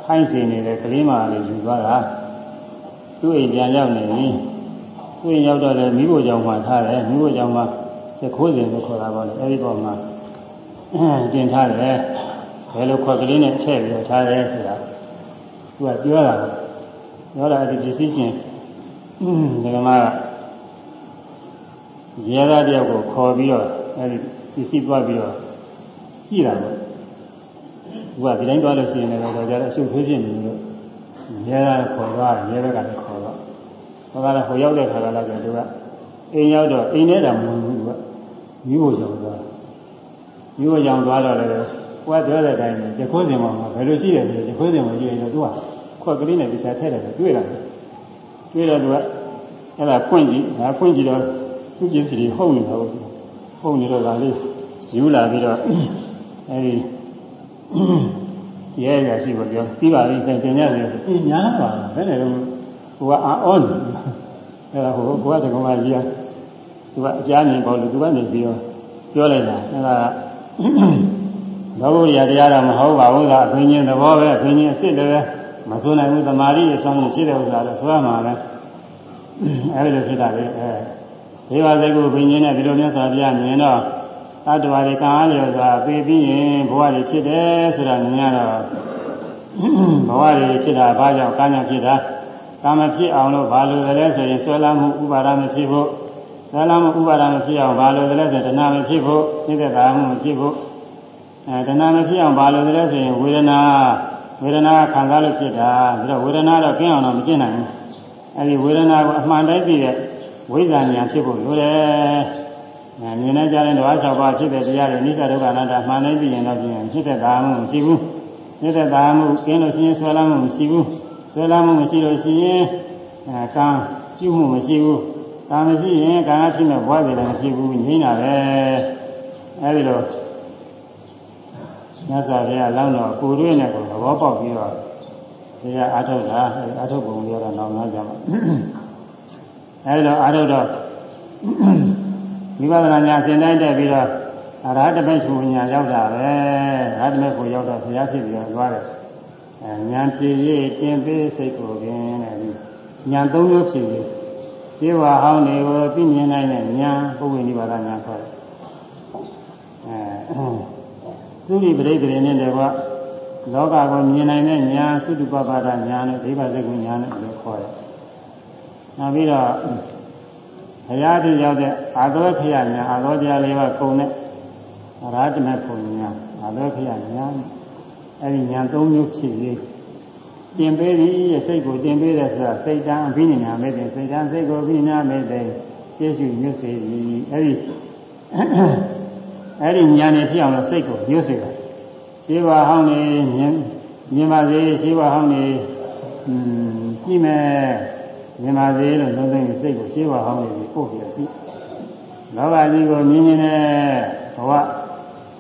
ဖိုင်းစင်နေတဲ့ကလေးမလေးယူသွားတာသူ့အိမ်ပြန်ရောက်နေပြီသူ့အိမ်ရောက်တော့လည်းမိဖို့ကြောင့်မှထားတယ်မိဖို့ကြောင့်မှသခိုးစင်လို့ခေါ်တာပေါ့လေအဲဒီပေါ်မှာတင်ထားတယ် ဘယ်လိုခွက်ကလေးနဲ့ထည့်ပြီးတော့ထားရဲဆိုတာသူကပြောတာပြောတာဒီပစ္စည်းချင်းဒီကမှာရဲသားတယောက်ကိုခေါ်ပြီးတော့အဲဒီပစ္စည်းသွားပြီးတော့ကြည့်တာပေါ့သူကဒီတိုင်းသွားလို့ရှိရင်လည်းတော့ကြတော့အရှုပ်ထွေးဖြစ်နေလို့ရဲသားခေါ်သွားရဲဘက်ကလည်းခေါ်သွားဟောကလည်းဟိုရောက်တဲ့ခါကလည်းသူကအိမ်ရောက်တော့အိမ်ထဲတာမဝင်ဘူးသူကမျိုးကိုကြောင်သွားမျိုးကိုကြောင်သွားတော့လည်း ကိုကပြောတဲ့အတိုင်းပဲခိုးစင်မှာဘယ်လိုရှိတယ်ဆိုတော့ခိုးစင်မှာကြည့်ရင်တော့သူကခွက်ကလေးနဲ့ဒီစားထည့်တယ်တွေ့လာတယ်တွေ့တော့သူကအဲ့ဒါဖွင့်ကြည့်ဒါဖွင့်ကြည့်တော့သူ့ကျင်းစီဟုတ်နေတာဟုတ်ဟုတ်နေတော့ဒါလေးယူလာပြီးတော့အဲ့ဒီရဲရရှိကိုပြောပြီးပါပြီသင်တင်ရတယ်ဆိုအေးညာပါဘယ်နဲ့တော့ဟိုကအာအောနေအဲ့ဒါဟိုဘုရားတက္ကမကြီးကသူကအကြမ်းနေပေါ့လို့သူကနေပြီးတော့ပြောလိုက်တာအဲ့ဒါ လောဘရာတရားတော့မဟုတ်ပါဘူးလားအခွင့်အရေးသဘောပဲအခွင့်အရေးအစ်စ်လည်းမဆိုနိုင်ဘူးသမာဓိအဆောင်ရှိတဲ့ဥစ္စာတော့ဆိုရမှာပဲအဲဒီလိုဖြစ်တာလေအဲဒေဝစိတ်ကိုဘိညာဉ်နဲ့ဒီလိုမျိုးဆိုပြမြင်တော့သတ္တဝါတွေကံအားလျော်စွာပေပြီးရင်ဘဝတွေဖြစ်တယ်ဆိုတာမြင်ရတော့ဘဝတွေဖြစ်တာဘာကြောင့်ကံကြောင့်ဖြစ်တာကာမဖြစ်အောင်လို့ဘာလို့လဲဆိုရင်ဆွဲလမ်းမှုဥပါဒမဖြစ်ဖို့ဆွဲလမ်းမှုဥပါဒမဖြစ်အောင်ဘာလို့လဲဆိုရင်တဏှာမဖြစ်ဖို့သိတဲ့ကာမှုမဖြစ်ဖို့ အဲတဏှာမဖြစ်အောင်ဘာလို့လဲဆိုရင်ဝေဒနာဝေဒနာခံစားလို့ဖြစ်တာပြီးတော့ဝေဒနာတော့ကျင်းအောင်တော့မကျင့်နိုင်ဘူးအဲဒီဝေဒနာကိုအမှန်တိုင်းသိတဲ့ဝိဇ္ဇာဉာဏ်ဖြစ်ဖို့လိုတယ်မြင်နေကြတဲ့ဓဝါ၆ပါးဖြစ်တဲ့တရားတွေနိစ္စဒုက္ခအနတ္တမှန်တိုင်းသိရင်တော့ပြင်ဖြစ်တဲ့ကာမှုမရှိဘူးဖြစ်တဲ့ကာမှုကျင်းလို့ရှိရင်ဆွဲလမ်းမှုမရှိဘူးဆွဲလမ်းမှုမရှိလို့ရှိရင်အဲကံကျุမှုမရှိဘူးကံမရှိရင်ကံကဖြစ်မဲ့ဘဝတွေလည်းမရှိဘူးငြိမ်းတာပဲအဲဒီလို မြတ်စွာဘုရားလောင်းတော့ကိုယ်တွင်းနဲ့ကိုယ်သဘောပေါက်ပြီးတော့တရားအားထုတ်တာအားထုတ်ပုံပြောတော့နောက်နောက်ကြမှာအဲဒီတော့အားထုတ်တော့ဝိပဿနာဉာဏ်သင်တိုင်းတက်ပြီးတော့အရဟတမေရှင်ဉာဏ်ရောက်တာပဲအရဟတမေကိုရောက်တော့ဘုရားဖြစ်ပြီးတော့သွားတယ်အဲဉာဏ်ဖြည့်ရတင်ပေးစိတ်ကိုပင်တဲ့ဒီဉာဏ်သုံးမျိုးဖြည့်ရခြေဝါဟောင်းတွေကိုသိမြင်နိုင်တဲ့ဉာဏ်ပုဗ္ဗေနိဗ္ဗာန်ဉာဏ်ခေါ်တယ်အဲ သုရိပရိသေနဲ့တကွလောကကိုမြင်နိုင်တဲ့ဉာဏ်သုတ္တပပါဒဉာဏ်နဲ့ဒိဗ္ဗစကုဉာဏ်နဲ့လို့ခေါ်တယ်နောက်ပြီးတော့ဘုရားတည်ရောက်တဲ့အာသောခရညာအာသောတရားလေးပါခုံတဲ့ရာဇမခုံညာအာသောခရညာအဲဒီညာ၃မျိုးဖြစ်ပြီးတင်ပေးပြီးရဲ့စိတ်ကိုတင်ပေးတယ်ဆိုတာစိတ်တံအဘိညာမဲ့တဲ့စိတ်တံစိတ်ကိုအဘိညာမဲ့တဲ့ရှေးရှုညွတ်စေပြီးအဲဒီ အဲဒီညာနေဖြစ်အောင်လို့စိတ်ကိုညွတ်စေတာရှေးဝါဟောင်းနေမြင်မြင်ပါစေရှေးဝါဟောင်းနေကြည့်မယ်မြင်ပါစေလို့လုံးသိစိတ်ကိုရှင်းပါအောင်လို့ပို့ပြီးတော့ကြည့်လောကကြီးကိုမြင်မြင်နဲ့ဘဝ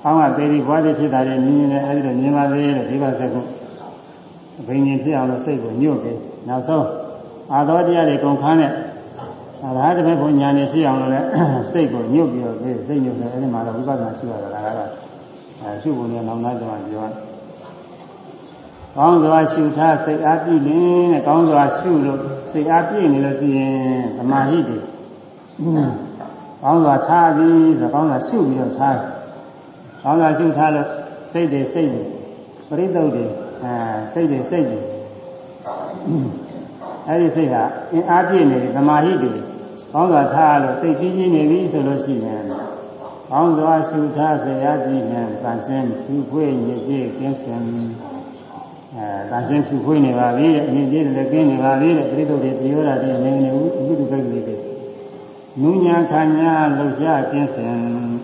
အောင်းကသေးပြီးဘဝတည်းဖြစ်တာတွေမြင်မြင်နဲ့အဲဒီလိုမြင်ပါစေလို့ဒီပါစကုအဘိညာဉ်ဖြစ်အောင်လို့စိတ်ကိုညှို့ပြီးနောက်ဆုံးအာသောတရားတွေကုန်ခန်းနဲ့ အရဟတမေဘုညာနေဖြစ်အောင်လို့လည်းစိတ်ကိုညှို့ပြီးတော့စိတ်ညှို့တယ်အဲဒီမှာတော့ဝိပဿနာရှိရတာကတော့အဲရှုဖို့နဲ့နောက်နောက်ကျမှပြောတယ်ကောင်းစွာရှုထားစိတ်အားပြည့်လင်းတဲ့ကောင်းစွာရှုလို့စိတ်အားပြည့်နေလို့ရှိရင်သမာဓိတွေကောင်းစွာထားပြီးဆိုကောင်းစွာရှုပြီးတော့ထားကောင်းစွာရှုထားလို့စိတ်တွေစိတ်တွေပရိသုတ်တွေအဲစိတ်တွေစိတ်တွေအဲဒီစိတ်ဟာအင်အားပြည့်နေတယ်သမာဓိတွေ ကောင်းစွာထားလို့စိတ်ကြီးကြီးနေပြီဆိုလို့ရှိရင်ကောင်းစွာရှုထားစေရကြည်နဲ့သံရှင်းဖြူဖွေးညစ်ကြေးကင်းစင်အဲဒါရှင်းဖြူခွေးနေပါပြီတဲ့အမြင့်ကြီးလည်းကင်းနေပါပြီတဲ့ပြိသုတွေပြောတာဒီနေနေဘူးအခုဒီကိစ္စလေးတွေနုညာခညာလှုပ်ရှားကင်းစင်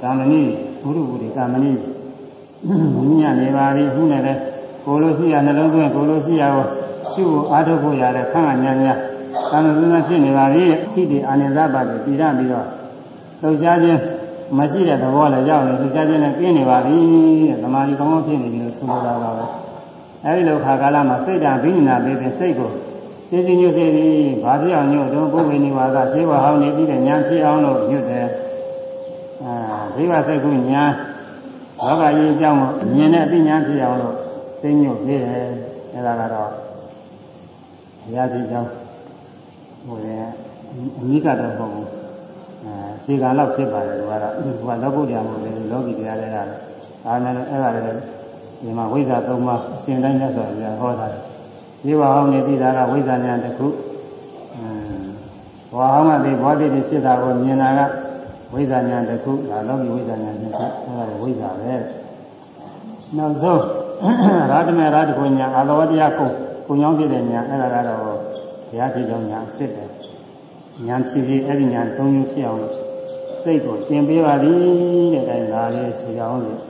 ကာမဏိဘုရုဘုရိကာမဏိနုညာနေပါပြီခုနဲ့လည်းကိုလိုရှိရနှလုံးသွင်းကိုလိုရှိရကိုရှုဖို့အားထုတ်ဖို့ရတဲ့ခန့်ကညာညာ ကာမသုနာဖြစ်နေပါပြီအရှိတိအာနိသပါတိပြည်ရပြီးတော့လှုပ်ရှားခြင်းမရှိတဲ့သဘောလည်းရောက်နေလှုပ်ရှားခြင်းနဲ့ကင်းနေပါပြီတဲ့သမာဓိကောင်းကောင်းဖြစ်နေပြီလို့ဆိုလိုတာပါပဲအဲဒီလိုခါကာလမှာစိတ်ဓာတ်ဘိညာပေးတဲ့စိတ်ကိုရှင်းရှင်းညွတ်စေပြီးဘာဖြစ်အောင်ညွတ်တော့ပုဂ္ဂိုလ်နိဝါဒရှင်းပါဟောင်းနေပြီးတဲ့ဉာဏ်ဖြစ်အောင်လို့ညွတ်တယ်အာဒိဗစိတ်ကုဉာဏ်လောကကြီးအကြောင်းကိုမြင်တဲ့အသိဉာဏ်ဖြစ်အောင်လို့သိညွတ်ပြတယ်အဲဒါကတော့ဘုရားကြီးကြောင့် ဟိုလေအနိကတော့မဟုတ်ဘူးအဲခြေကလောက်ဖြစ်ပါတယ်သူကတော့သူကလောကုတ္တရာမဟုတ်ဘူးလောကီတရားတွေကဒါနဲ့အဲ့ဒါလည်းဒီမှာဝိဇ္ဇာ၃ပါးအစဉ်တိုင်းနဲ့ဆိုရင်ဟောတာဒီဝါဟောင်းနေသိတာကဝိဇ္ဇာဉာဏ်တစ်ခုအင်းဝါဟောင်းကဒီဘောဓိတွေဖြစ်တာကိုမြင်တာကဝိဇ္ဇာဉာဏ်တစ်ခုဒါလောကီဝိဇ္ဇာဉာဏ်တစ်ခုအဲဒါဝိဇ္ဇာပဲနောက်ဆုံးရာထမေရာထကိုညာအာလောတရားကိုကိုညောင်းပြတဲ့ညာအဲ့ဒါကတော့ ဘုရားရှိတော်ညာစစ်တယ်ညာဖြစ်ပြီးအဲ့ဒီညာ၃မျိုးဖြစ်အောင်စိတ်ကိုသင်ပေးပါသည်တဲ့တိုင်းဒါလေးဆိုကြအောင်လို့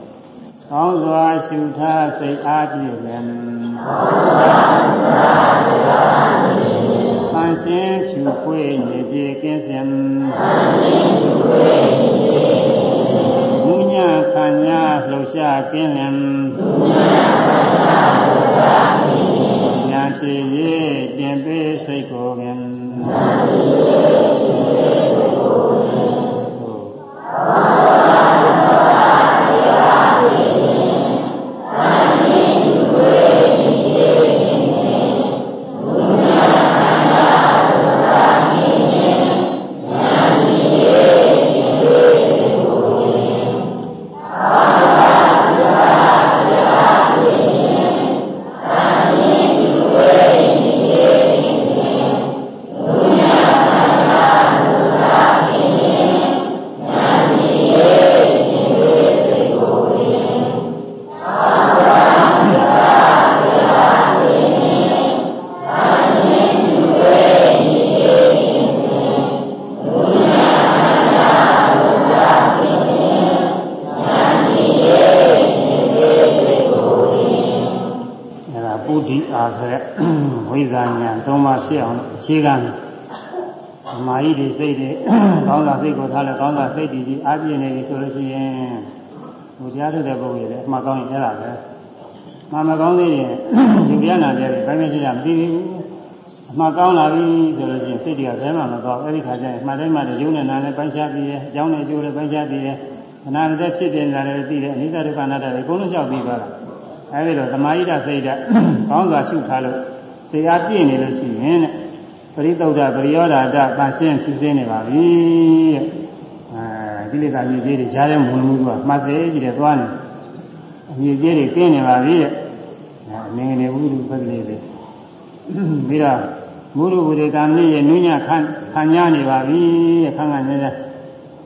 ကောင်းစွာရှုထားစိတ်အားပြည့်လည်းသင်ရှင်းဖြူခွေးနေပြေကင်းစင်ဘုညာခံညာလှူရှားကင်းလင်ညာဖြည့်ရေး ဖြစ်အောင်အခြေခံဓမ္မကြီးတွေစိတ်တွေကောင်းတာစိတ်ကိုထားလဲကောင်းတာစိတ်တွေကြီးအားပြည့်နေပြီဆိုလို့ရှိရင်ဟိုတရားထုတ်တဲ့ပုဂ္ဂိုလ်တွေလည်းအမှကောင်းရင်အဲ့ဒါပဲမှမကောင်းသေးရင်ယူပြနာတယ်ဘယ်မှရှိတာမသိဘူးအမှကောင်းလာပြီဆိုလို့ရှိရင်စိတ်တွေကဘယ်မှမကောင်းအဲ့ဒီခါကျရင်မှတ်တိုင်းမှလည်းယုံနဲ့နာနဲ့ပိုင်းခြားပြီးရဲ့အကြောင်းနဲ့အကျိုးနဲ့ပိုင်းခြားပြီးရဲ့အနာတည်းဖြစ်နေတာလည်းသိတယ်အနိစ္စဒုက္ခအနတ္တတွေအကုန်လုံးလျှောက်ပြီးသွားတာအဲဒီတော့သမာဟိတစိတ်ဓာတ်ကောင်းစွာရှုထားလို့တရားပြည့်နေလို့ရှိရင်တဲ့ ပရိသုဒ္ဓပရိယောဓာတပန်ရှင်းဖြူစင်းနေပါပြီတဲ့အဲဒီလေသာမြေကြီးတွေကြားထဲမဝင်မှုကမှတ်စေကြည့်တယ်သွားနေအမြေကြီးတွေကင်းနေပါပြီတဲ့အနေနဲ့ဝိရုပက္ခလေးတွေပြီးတော့မုရုဘုရေကံလေးရဲ့နုညခံခံရနေပါပြီတဲ့ခံခံနေတယ်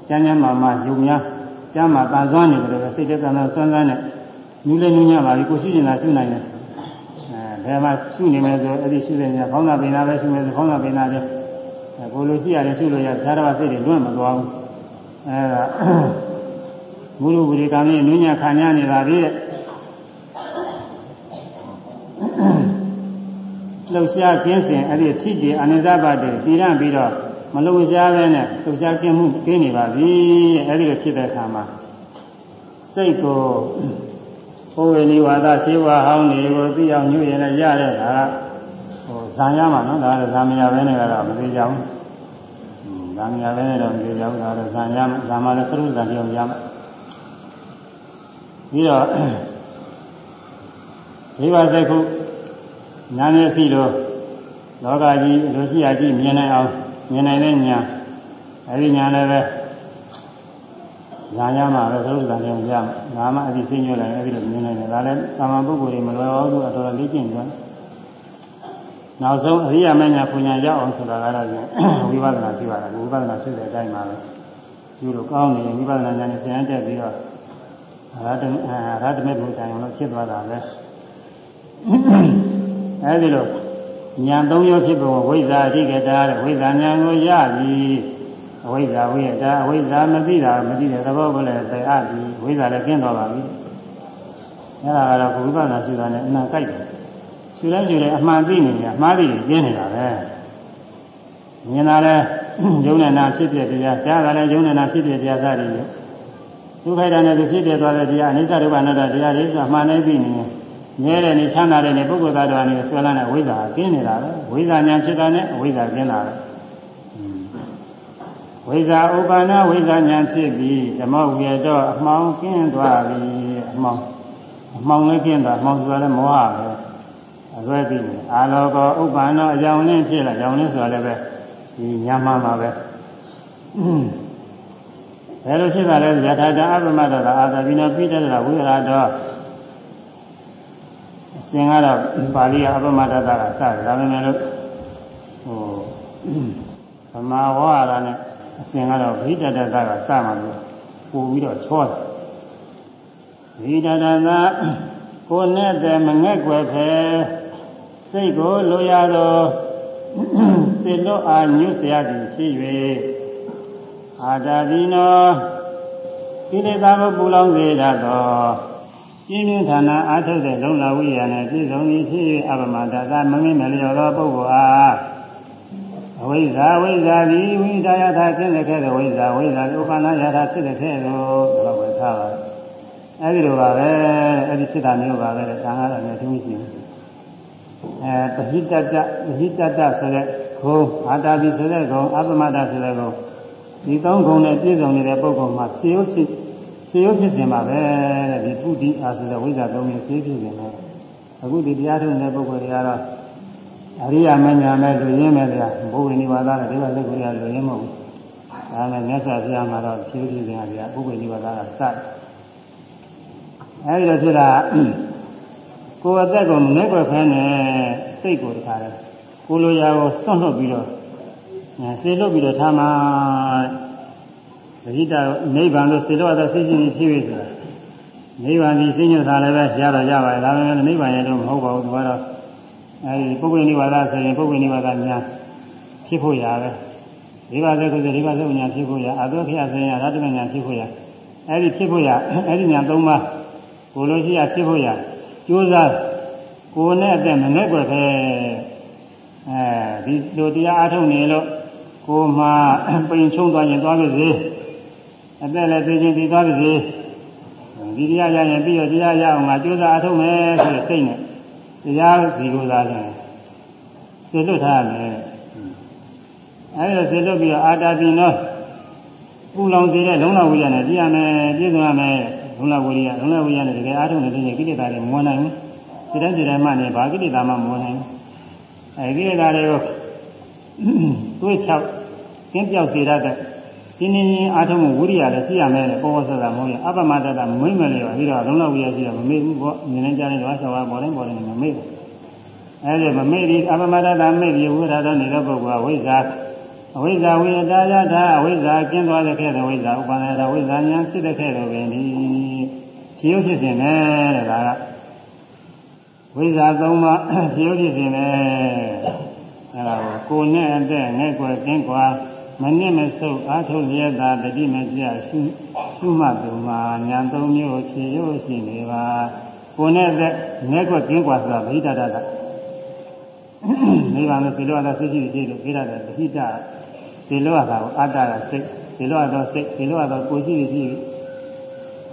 ကျမ်းကျမ်းမာမာယုံများကျမ်းမာတန်ဆွမ်းနေတယ်ပဲစိတ်တက်ကံဆွမ်းဆွမ်းနဲ့နူးလည်းနူးညပါပြီကိုရှိနေတာရှုနိုင်တယ် အဲဘယ်မှာရှုနေမယ်ဆိုအဲ့ဒီရှုတဲ့နေရာခေါင်းသာပင်သာပဲရှုမယ်ဆိုခေါင်းသာပင်သာတယ်အဲကိုလိုရှိရတယ်ရှုလို့ရဆရာတော်စိတ်တွေလွတ်မသွားဘူးအဲဒါမုရုဘုရေကံလေးနူးညခံရနေပါပြီတဲ့လှုပ်ရှားကင်းစဉ်အဲ့ဒီထိတည်အနိစ္စပါတေတည်ရပြီးတော့မလှုပ်ရှားပဲနဲ့လှုပ်ရှားကင်းမှုကင်းနေပါပြီအဲ့ဒီလိုဖြစ်တဲ့အခါမှာစိတ်ကို ဘုဝေနိဝါဒရှိဝါဟောင်းတွေကိုသိအောင်ညွှန်ရင်လည်းရတဲ့ဒါကဟိုဇံရမှာနော်ဒါကဇာမရပဲနဲ့ကတော့မသိကြဘူးဇာမရပဲနဲ့တော့မသိကြဘူးဒါကတော့ဇံရမှာဇာမလည်းသရုပ်ဇံပြောင်းရမှာပြီးတော့ဒီပါစိတ်ခုညာမျက်စိလိုလောကကြီးလူရှိရာကြီးမြင်နိုင်အောင်မြင်နိုင်တဲ့ညာအဲဒီညာလည်းပဲ ညာရမှာပဲသရုပ်ဇာပြောင်းရမှာငါမှအဒီသိညွှန်လိုက်အဲဒီလိုမြင်နိုင်တယ်ဒါလည်းသာမန်ပုဂ္ဂိုလ်တွေမလွယ်ဘူးသူအတော်လေးကျင့်ကြတယ်နောက်ဆုံးအရိယာမညာပညာရောက်အောင်ဆိုတာကတော့ဝိပဿနာရှိပါတယ်ဝိပဿနာရှိတဲ့အတိုင်းပါပဲကျိုးလို့ကောင်းနေရင်ဝိပဿနာဉာဏ်နဲ့ဆင်ရတက်ပြီးတော့ရာထရာထမေဘုရားအောင်လို့ဖြစ်သွားတာပဲအဲဒီလိုညာသုံးရောဖြစ်ပုံဝိဇ္ဇာအဓိကတာတဲ့ဝိဇ္ဇာဉာဏ်ကိုရပြီ အဝိဇ္ဇာဝိယတာအဝိဇ္ဇာမသိတာမသိတဲ့သဘောကိုလည်းသိအပ်ပြီဝိဇ္ဇာလည်းကျင်းသွားပါပြီအဲဒါကတော့ဘုရားနာရှိတာနဲ့အနံကြိုက်တယ်ရှုလဲရှုလဲအမှန်သိနေတယ်အမှားသိနေကျင်းနေတာပဲမြင်တာလဲယုံနဲ့နာဖြစ်ဖြစ်တရားကြားတာလဲယုံနဲ့နာဖြစ်ဖြစ်တရားစသည်ဒုက္ခိုက်တာနဲ့ဖြစ်ဖြစ်သွားတဲ့တရားအနိစ္စဒုက္ခအနတ္တတရားတွေဆိုအမှန်နဲ့သိနေတယ်မြဲတဲ့နေချမ်းသာတဲ့နေပုဂ္ဂိုလ်သားတော်နေဆွဲလန်းတဲ့ဝိဇ္ဇာကျင်းနေတာပဲဝိဇ္ဇာညာဖြစ်တာနဲ့အဝိဇ္ဇာကျင်းတာပဲ ဝိဇ္ဇာဥပါဏဝိဇ္ဇာညာဖြစ်ပြီးဓမ္မဝေတော့အမှောင်ကျင်းသွားပြီအမှောင်အမှောင်လည်းကျင်းသွားအမှောင်ဆိုတာလည်းမောဟပဲအလွဲသိနေအာလောကဥပါဏအကြောင်းလင်းဖြစ်လာအကြောင်းလင်းဆိုတာလည်းပဲဒီညာမှမှာပဲဘယ်လိုဖြစ်တာလဲယထာတအပမတ္တအာသဗိနောပိတ္တရဝိရတော်သင်ကတော့ပါဠိအပမတ္တတာကစတယ်ဒါပေမဲ့လို့ဟိုသမာဝါရနဲ့ အစဉ်ကတော့ဝိတတတကစမှလို့ပို့ပြီးတော့ချောတယ်ဝိတတတကိုယ်နဲ့တည်းမငဲ့ွယ်ခဲစိတ်ကိုလိုရသောစေလွတ်အားညွတ်စရာသည်ဖြစ်၍အာတာဒီနောကိလေသာကိုပူလောင်စေတတ်သောပြင်းပြင်းထန်ထန်အားထုတ်တဲ့လုံလဝိရဏနဲ့ပြည့်စုံ၏ဖြစ်၍အပမတ္တမငင်းမလျော်သောပုဂ္ဂိုလ်အား အဝိဇ္ဇာဝိဇ္ဇာသည်ဝိဒါယထာဖြစ်တဲ့ခဲ့သောဝိဇ္ဇာဝိဇ္ဇာဥပ္ပန္နယထာဖြစ်တဲ့ခဲ့သောတော့ပဲထားပါအဲဒီလိုပါပဲအဲဒီဖြစ်တာမျိုးပါပဲတန်ခါတော့လည်းသူရှိတယ်အဲပဟိတတပဟိတတဆိုတဲ့ဂုံအာတာတိဆိုတဲ့ဂုံအပမတဆိုတဲ့ဂုံဒီသုံးဂုံနဲ့ပြည့်စုံနေတဲ့ပုဂ္ဂိုလ်မှာဖြည့်ရုပ်ဖြစ်ဖြည့်ရုပ်ဖြစ်စဉ်ပါပဲတဲ့ဒီပုတိအာဆိုတဲ့ဝိဇ္ဇာသုံးမျိုးဖြည့်ဖြစ်စဉ်ပဲအခုဒီတရားထုတ်နေတဲ့ပုဂ္ဂိုလ်တွေကတော့ အရိယာမညာမဲ့လူရင်းမဲ့ဗျာဘုဝိနိဝါဒနဲ့ဒီလိုလက်ကိုရလူရင်းမဟုတ်ဘူးဒါနဲ့မြတ်စွာဘုရားမှာတော့ဖြည့်ဖြစ်စဉ်ကဗျာဘုဝိနိဝါဒကစတယ်အဲဒီလိုဖြစ်တာကိုယ်အသက်ကိုမနှဲ့ွယ်ဖဲနဲ့စိတ်ကိုတခါလဲကိုလိုရာကိုစွန့်လွတ်ပြီးတော့စေလွတ်ပြီးတော့ထားမှာဒိဋ္ဌာနိဗ္ဗာန်လို့စေလွတ်တဲ့စိတ်ရှိရှိဖြစ်ပြီဆိုတာနိဗ္ဗာန်ဒီစိတ်ညွတ်တာလည်းပဲရတော့ရပါတယ်ဒါပေမဲ့နိဗ္ဗာန်ရဲ့တော့မဟုတ်ပါဘူးသူကတော့ အဲဒီပုဂ္ဂိုလ်နိဗ္ဗာန်ဆိုရင်ပုဂ္ဂိုလ်နိဗ္ဗာန်ညာဖြစ်ဖို့ရပဲဒီပါစေကိုဒီပါစေညာဖြစ်ဖို့ရအတုခရဆိုရင်ရတ္တမညာဖြစ်ဖို့ရအဲဒီဖြစ်ဖို့ရအဲဒီညာ၃ပါးကိုလိုရှိရဖြစ်ဖို့ရကြိုးစားကိုယ်နဲ့အသက်မနဲ့ွယ်ပဲအဲဒီလိုတရားအားထုတ်နေလို့ကိုယ်မှာပိန်ချုံသွားရင်သွားပါစေအသက်လည်းသိချင်းပြီးသွားပါစေဒီတရားရရင်ပြီးတော့တရားရအောင်ငါကြိုးစားအားထုတ်မယ်ဆိုတဲ့စိတ်နဲ့ တရားဒီလိုသာလဲစေလွတ်ထားရမယ်အဲဒီတော့စေလွတ်ပြီးတော့အာတာပိနောပူလောင်စေတဲ့လုံလဝိရနဲ့ပြရမယ်ပြည့်စုံရမယ်လုံလဝိရိယလုံလဝိရနဲ့တကယ်အားထုတ်နေတဲ့ကိလေသာတွေမဝင်နိုင်ဘူးစိတ္တစိတ္တမှနဲ့ဘာကိလေသာမှမဝင်နိုင်ဘူးအဲဒီကိလေသာတွေကိုတွေးချောက်ကင်းပြောက်စေတတ်တဲ့ တင်းတင်းချင်းအားထုတ်မှုဝိရိယလည်းရှိရမယ်လေပေါ်ပေါ်ဆက်ဆက်မဟုတ်ရင်အပမတ္တမမိမ့်မယ်လေပြီးတော့လုံလဝိရရှိတော့မမေ့ဘူးပေါ့မြင်နေကြတဲ့တော့ဆောဝါပေါ်တိုင်းပေါ်တိုင်းမမေ့ဘူးအဲဒီမမေ့ဒီအပမတ္တမေ့ပြီးဝိရတော်နေတဲ့ပုဂ္ဂိုလ်ကဝိဇ္ဇာအဝိဇ္ဇာဝိရတာယတာအဝိဇ္ဇာကျင်းသွားတဲ့ခဲ့တဲ့ဝိဇ္ဇာဥပါဒနာဝိဇ္ဇာညာဖြစ်တဲ့ခဲ့တဲ့ပင်ဒီဖြေရုပ်ဖြစ်စဉ်နဲ့တဲ့ဒါကဝိဇ္ဇာသုံးပါးဖြေရုပ်ဖြစ်စဉ်နဲ့အဲဒါကိုကိုယ်နဲ့အသက်ငဲ့ွယ်ကင်းကွာ မနစ်မဆုပ်အာထုလျက်သာတတိမပြရှုရှုမှတ်သူမှာညာသုံးမျိုးဖြေရုပ်ရှိနေပါကိုယ်နဲ့အသက်ငဲ့ွယ်ကင်းကွာဆိုတာဗိဒ္ဓတာကနိဗ္ဗာန်ကိုသိလို့အသာသိရှိရှိလို့ဗိဒ္ဓတာဗိဒ္ဓဒီလိုရတာကိုအတ္တကစိတ်ဒီလိုရတော့စိတ်ဒီလိုရတော့ကိုရှိရှိရှိ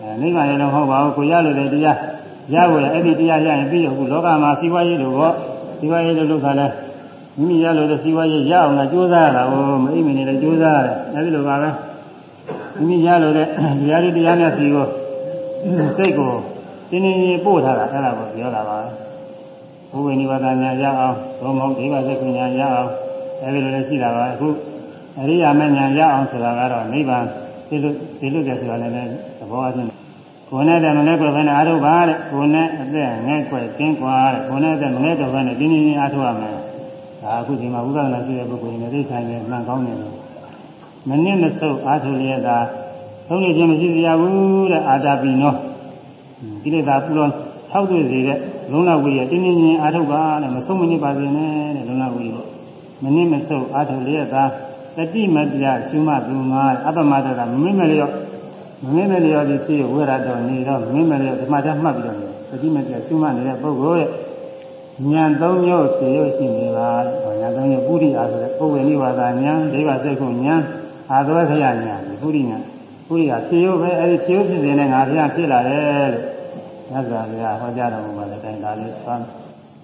အဲနိဗ္ဗာန်လည်းမဟုတ်ပါဘူးကိုရလို့တဲ့တရားရဖို့လည်းအဲ့ဒီတရားရရင်ပြီးတော့ခုလောကမှာစီဝါရေးလို့ပေါ့စီဝါရေးလို့လုပ်တာလဲ မိမိရလို့တဲ့စီဝါရေးရအောင်လားကြိုးစားရတာဟောမအိမ်မနေလည်းကြိုးစားရတယ်အဲဒီလိုပါပဲမိမိရလို့တဲ့တရားတွေတရားများစီကိုစိတ်ကိုတင်းတင်းကြီးပို့ထားတာအဲ့ဒါကိုပြောတာပါဘုဝေနိဗ္ဗာန်ညာရအောင်သုံးမောင်ဒိဗ္ဗစိတ်ညာရအောင်အဲဒီလိုလည်းရှိတာပါအခုအရိယာမညာရအောင်ဆိုတာကတော့နိဗ္ဗာန်ဒီလိုဒီလိုကြဆိုတာလည်းသဘောအချင်းကိုယ်နဲ့တည်းမလဲကွယ်ဘယ်နဲ့အာရုံပါတဲ့ကိုယ်နဲ့အသက်ငဲ့ကွယ်ကင်းကွာတဲ့ကိုယ်နဲ့တည်းမလဲကွယ်ဘယ်နဲ့တင်းတင်းကြီးအားထုတ်ရမယ် ဒါအခုဒီမှာဝိပဿနာရှိတဲ့ပုဂ္ဂိုလ်တွေနဲ့သိဆိုင်နေမှန်ကောင်းနေတယ်မနစ်မဆုပ်အားထုတ်ရတာသုံးနေခြင်းမရှိကြဘူးတဲ့အာတာပိနောကိလေသာပူလောထောက်တွေ့စေတဲ့လုံလဝိရတင်းတင်းချင်းအားထုတ်ပါတဲ့မဆုံးမနစ်ပါစေနဲ့တဲ့လုံလဝိရမနစ်မဆုပ်အားထုတ်ရတာတတိမပြရှုမှသူငါအပမတ္တမမင်းမလျော့မမင်းမလျော့ဒီဖြစ်ဝေရတော်နေတော့မင်းမလျော့ဓမ္မတမှတ်ပြီးတော့တတိမပြရှုမှနေတဲ့ပုဂ္ဂိုလ်ရဲ့ ဉာဏ်သုံးမျိုးဖြေရရှိနေပါဉာဏ်သုံးမျိုးပုရိအာဆိုတဲ့ပုဂ္ဂိုလ်နိဗ္ဗာန်ဉာဏ်ဒိဗ္ဗစိတ်ခုဉာဏ်အာသဝခရဉာဏ်ဒီပုရိညာပုရိယာဖြေရပဲအဲဒီဖြေရဖြစ်နေတဲ့ငါဘုရားဖြစ်လာတယ်လို့မြတ်စွာဘုရားဟောကြားတော်မူပါတယ်တိုင်တာလေးဆွမ်း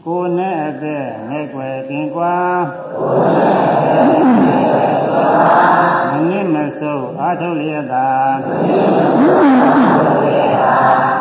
ကိုယ်နဲ့အသက်ငဲ့ွယ်ကင်ကွာကိုယ်နဲ့အသက်မနစ်မဆုပ်အာထုတ်လျက်သာ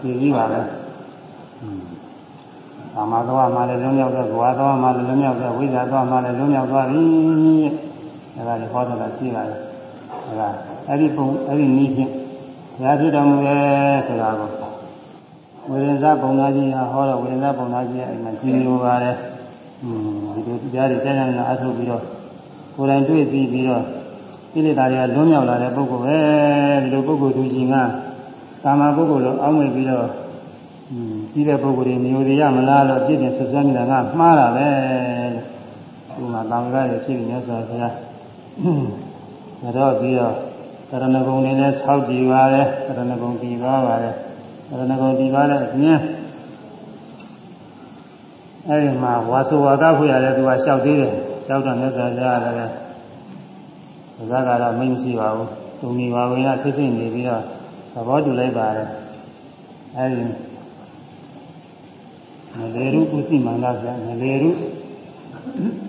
တော့ဖြည်ပြီးပါပဲ။ကာမသောမှာလည်းလုံးရောက်တော့ဘဝသောမှာလည်းလုံးရောက်တော့ဝိဇ္ဇာသောမှာလည်းလုံးရောက်သွားပြီ။အဲဒါလည်းဟောတော့ရှိပါရဲ့။အဲဒါအဲ့ဒီပုံအဲ့ဒီနည်းဖြင့်ဘုရားဖြစ်တော်မူရဲ့ဆိုတာကိုဝိရိယပုံသားကြီးဟောတော့ဝိရိယပုံသားကြီးအဲ့မှာကြည်ညိုပါတယ်။อืมဒီလိုတရားတွေကြားကြတာအထုတ်ပြီးတော့ကိုယ်တိုင်တွေ့ပြီးပြီးတော့ကိလေသာတွေကလွံ့မြောက်လာတဲ့ပုဂ္ဂိုလ်ပဲဒီလိုပုဂ္ဂိုလ်သူကြီးက ကာမပုဂ္ဂိုလ်လိုအောင်းမိပြီးတော့ကြီးတဲ့ပုဂ္ဂိုလ်တွေမျိုးတွေရမလားလို့ပြည့်တင်ဆက်စမ်းနေတာကမှားတာပဲဒီမှာသံဃာရဲ့ဖြစ်နေဆိုဆရာဒါတော့ပြီးတော့တရဏဂုံနေနဲ့ဆောက်ကြည့်ပါလေတရဏဂုံပြီးသွားပါလေတရဏဂုံပြီးသွားတဲ့အပြင်အဲဒီမှာဝါဆိုဝါကဖွရတဲ့သူကလျှောက်သေးတယ်ကြောက်တော့မြတ်စွာဘုရားလည်းဇာကတော့မင်းမရှိပါဘူး။တုံနေပါဝင်ကဆိတ်ဆိတ်နေပြီးတော့သ ဘောတူလိုက်ပါတယ်။အဲဒီမလေရုပုစီမန္တဆရာမလေရု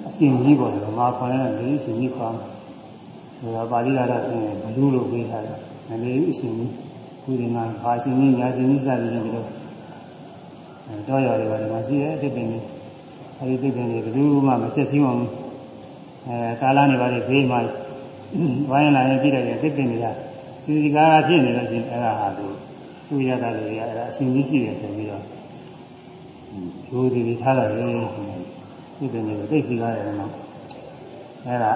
အရှင်ကြီးပေါ်တယ်မာခွန်နဲ့လေအရှင်ကြီးခေါ်တယ်။ဒါပါဠိကတော့ဘလူလို့ပြောထားတယ်။မလေရုအရှင်ကြီးကုသနာဘာရှင်ကြီးညာရှင်ကြီးစသည်နဲ့ဒီလိုတော့ရတယ်ပါဒီမှာရှိရဲ့အစ်ပင်လေးအဲဒီအစ်ပင်လေးဘယ်သူမှမဆက်စည်းအောင်အဲကာလနေပါလေဖေးမှဝိုင်းလာရင်ကြည့်တယ်အစ်ပင်တွေက စီစီကားကားဖြစ်နေလို့ရှိရင်အဲ့ဒါဟာသူသူ့ရတာတွေအဲ့ဒါအရှင်ကြီးရှိတယ်ဆိုပြီးတော့ဂျိုးဒီထားတာလေအစ်ပင်တွေကိုသိစီကားတယ်နော်အဲ့ဒါ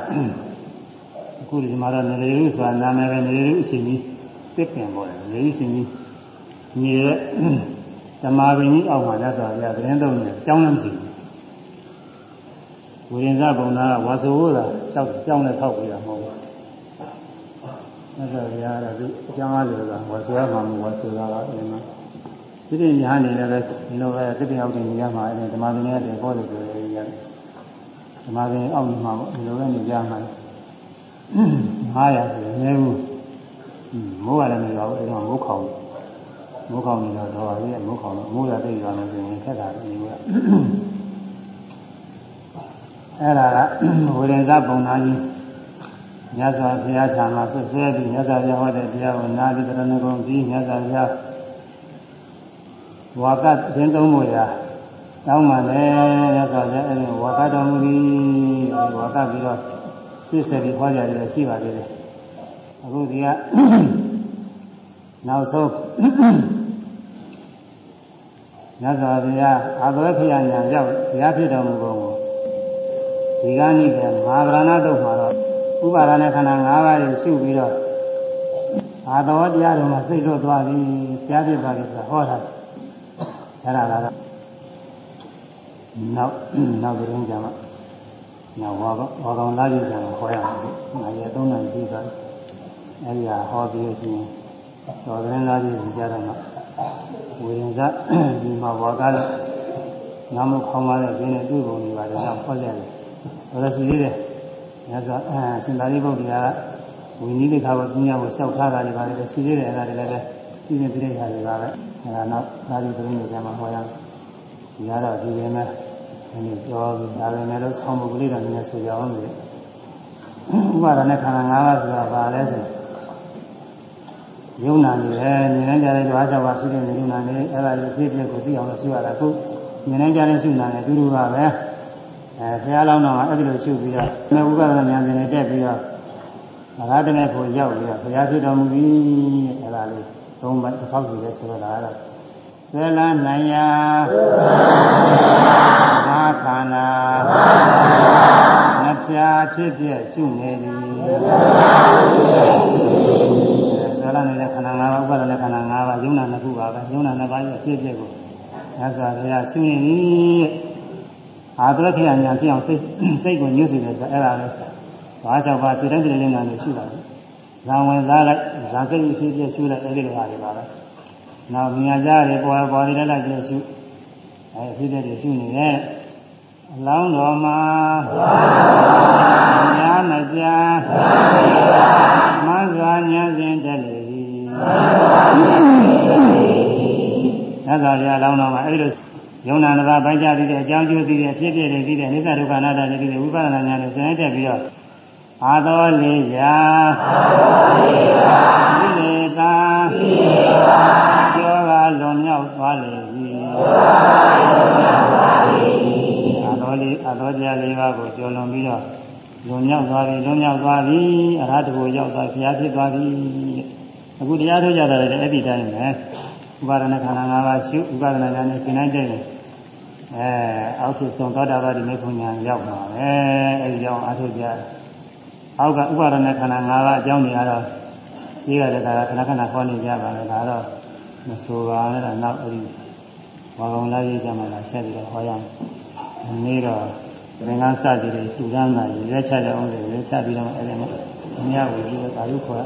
အခုဒီမှာတော့နေလေရုဆိုတာနာမည်ပဲနေလေရုအရှင်ကြီးတစ်ပင်ပေါ်တယ်နေရုအရှင်ကြီးညီရဲ့ဓမ္မပင်ကြီးအောက်မှာလက်စွာပြသတင်းသုံးနေကြောင်းလည်းမရှိဘူးဝိရင်ဇဘုံသားကဝါဆိုးတာကြောက်ကြောင်းနဲ့ထောက်ပြီးတာမဟုတ်ဘူး လက်စွာပြကတော့သူအကြောင်းအားလို့ကဝါဆိုးရမှာမဟုတ်ဝါဆိုးတာကအဲဒီမှာဒီပြင်ညာနေလည်းပဲဒီလိုပဲတစ်ပင်အောက်တင်နေရမှာအဲဒီဓမ္မပင်ရဲ့တင်ပေါ်လို့ဆိုရရတယ်ဓမ္မပင်အောက်နေမှာပေါ့ဒီလိုပဲနေကြမှာ900ဆိုရင်နည်းဘူးမိုးရတယ်မရောဘူးအဲဒီတော့မိုးခေါင်မိုးခေါင်နေတော့တော့ရမိုးခေါင်တော့မိုးရသိရမယ်ဆိုရင်ခက်တာလေကအဲ့ဒါကဝိရင်ဇပုံနာကြီး မြတ်စွာဘုရားခြာမှာဆွဆွဲပြီးမြတ်စွာဘုရားဟောတဲ့တရားကိုနာပြီးတရဏဂုံပြီးမြတ်စွာဘုရားဝါကသင်သုံးမှုရာတောင်းမှလည်းမြတ်စွာဘုရားအဲ့ဒီဝါကတော်မူသည်ဝါကပြီးတော့စိတ်ဆက်ပြီးဟောကြတယ်ရှိပါသေးတယ်အခုဒီကနောက်ဆုံးမြတ်စွာဘုရားအာသဝခရညာရောက်ဘုရားဖြစ်တော်မူပုံကိုဒီကနေ့ကမဟာဗရဏတုတ်မှာတော့ ဥပါဒณะခန္ဓာ၅ပါးကိုရှုပြီးတော့အာသဝတရားတော်မှာစိတ်လွတ်သွားပြီဘုရားဖြစ်သွားပြီဆိုတာဟောတာအဲ့ဒါကတော့နောက်နောက်ကြရင်ကြမှာနောက်ဝါကောဝါကောင်လာကြည့်ကြမှာဟောရမှာ။ငါရဲ့သုံးနိုင်ပြီးသွားအဲ့ဒီဟာဟောပြီးရှင်တော်သတင်းသားကြီးကြတော့မှဝေရင်ဇဒီမှာဝါကားလို့ငါမခေါင်းပါတဲ့ဒီနဲ့တွေ့ပုံတွေပါတယ်တော့ဟောကြတယ်။ဒါလည်းရှိသေးတယ်။ ညဆိုအဲရှင်သာရိပုတ္တရာကဝိနည်းလေးခါပေါ်ပြညာကိုလျှောက်ထားတာတွေပါတယ်ရှိသေးတယ်အဲ့ဒါတွေလည်းပဲပြည့်ပြည့်ပြည့်ထားတွေပါပဲ။အဲဒါနောက်သာရိပုတ္တရာကမှဟောရအောင်။ဒီကတော့ဒီရင်မဲ့ဒီပြောပြီးဒါလည်းလည်းဆောင်းပုဂ္ဂလိတော်နည်းဆိုကြအောင်လေ။ဥပါဒနဲ့ခန္ဓာ၅ပါးဆိုတာဘာလဲဆိုယုံနာနေတယ်မြင်နိုင်ကြတဲ့ဓဝါ၆ပါးဖြစ်တဲ့ယုံနာနေအဲ့ဒါလေးဖြစ်ဖြစ်ကိုသိအောင်လို့ရှိရတာခုမြင်နိုင်ကြတဲ့ရှုနာနေအတူတူပါပဲ အဲဆရာလောင်းတော်ကအဲ့ဒီလိုရှုပြီးတော့မေဥပဒနာဉာဏ်နဲ့တက်ပြီးတော့ငါးတည်းကိုရောက်ပြီးတော့ဘုရားဖြစ်တော်မူပြီအဲ့ဒါလေးသုံးပတ်တစ်ခေါက်စီလဲဆိုတော့ဒါကတော့ဆွဲလန်းနိုင်ရာသာခန္ဓာနှစ်ဖြာဖြစ်ဖြစ်ရှုနေသည်ဆွဲလာနေတဲ့ခန္ဓာ၅ပါးဥပါဒနဲ့ခန္ဓာ၅ပါးယုံနာနှစ်ခုပါပဲယုံနာနှစ်ပါးရဲ့အဖြစ်အပျက်ကိုညစွာဘုရားရှင်းနေပြီ အာသရခေယညာဖြစ်အောင်စိတ်စိတ်ကိုညှို့စေတယ်ဆိုအဲ့ဒါလဲဘာကြောင့်ပါခြေတိုင်းပြည်လင်းနာနေရှိတာလဲဇံဝင်စားလိုက်ဇာစိတ်အဖြစ်အပျက်ရှုလိုက်အဲ့ဒီလိုဟာတွေပါပဲနောက်မြညာကြားတွေပေါ်ပေါ်နေလိုက်ကြည့်ရှုအဲ့အဖြစ်အပျက်တွေရှုနေတယ်အလောင်းတော်မှာညာမပြမဇ္ဇာညာစဉ်တက်လေသည်သစ္စာပြအလောင်းတော်မှာအဲ့လို ယုံနာတစ်ပါးပိုင်းခြားသိတဲ့အကြောင်းကျိုးသိတဲ့အဖြစ်အပျက်တွေသိတဲ့နိစ္စဒုက္ခအနတ္တတွေသိတဲ့ဝိပဿနာဉာဏ်ကိုသင်တက်ပြီးတော့အာသောလေးရာအာသောလေးရာသိလေသာသိလေသာကျောကလွန်မြောက်သွားလေသည်ကျောကလွန်မြောက်သွားလေသည်အာသောလေးအာသောတရားလေးပါးကိုကျော်လွန်ပြီးတော့လွန်မြောက်သွားပြီလွန်မြောက်သွားပြီအရဟတကိုရောက်သွားဘုရားဖြစ်သွားပြီအခုတရားထုတ်ကြတာလည်းအဲ့ဒီတိုင်းပဲဥပါဒနာခန္ဓာ၅ပါးရှုဥပါဒနာဉာဏ်နဲ့ရှင်းနိုင်တဲ့ အဲအောက်ဆုံးသောတာပတိမေဖို့ညာရောက်မှာပဲအဲဒီကြောင့်အထုတ်ကြအောက်ကဥပါဒနာခန္ဓာ၅ပါးအကြောင်းတွေကတော့ရှိရတဲ့ကခဏခဏခေါ်နေကြပါလေဒါတော့မဆိုပါနဲ့တော့နောက်အဲဒီဘာကောင်လာရေးကြမှာလားဆက်ပြီးတော့ဟောရမယ်ဒီနေ့တော့သင်္ကန်းစသည်တွေတူတန်းတာရွေးချကြအောင်လေရွေးချပြီးတော့အဲ့ဒီမှာအများကိုဒီလိုသာလို့ခေါ်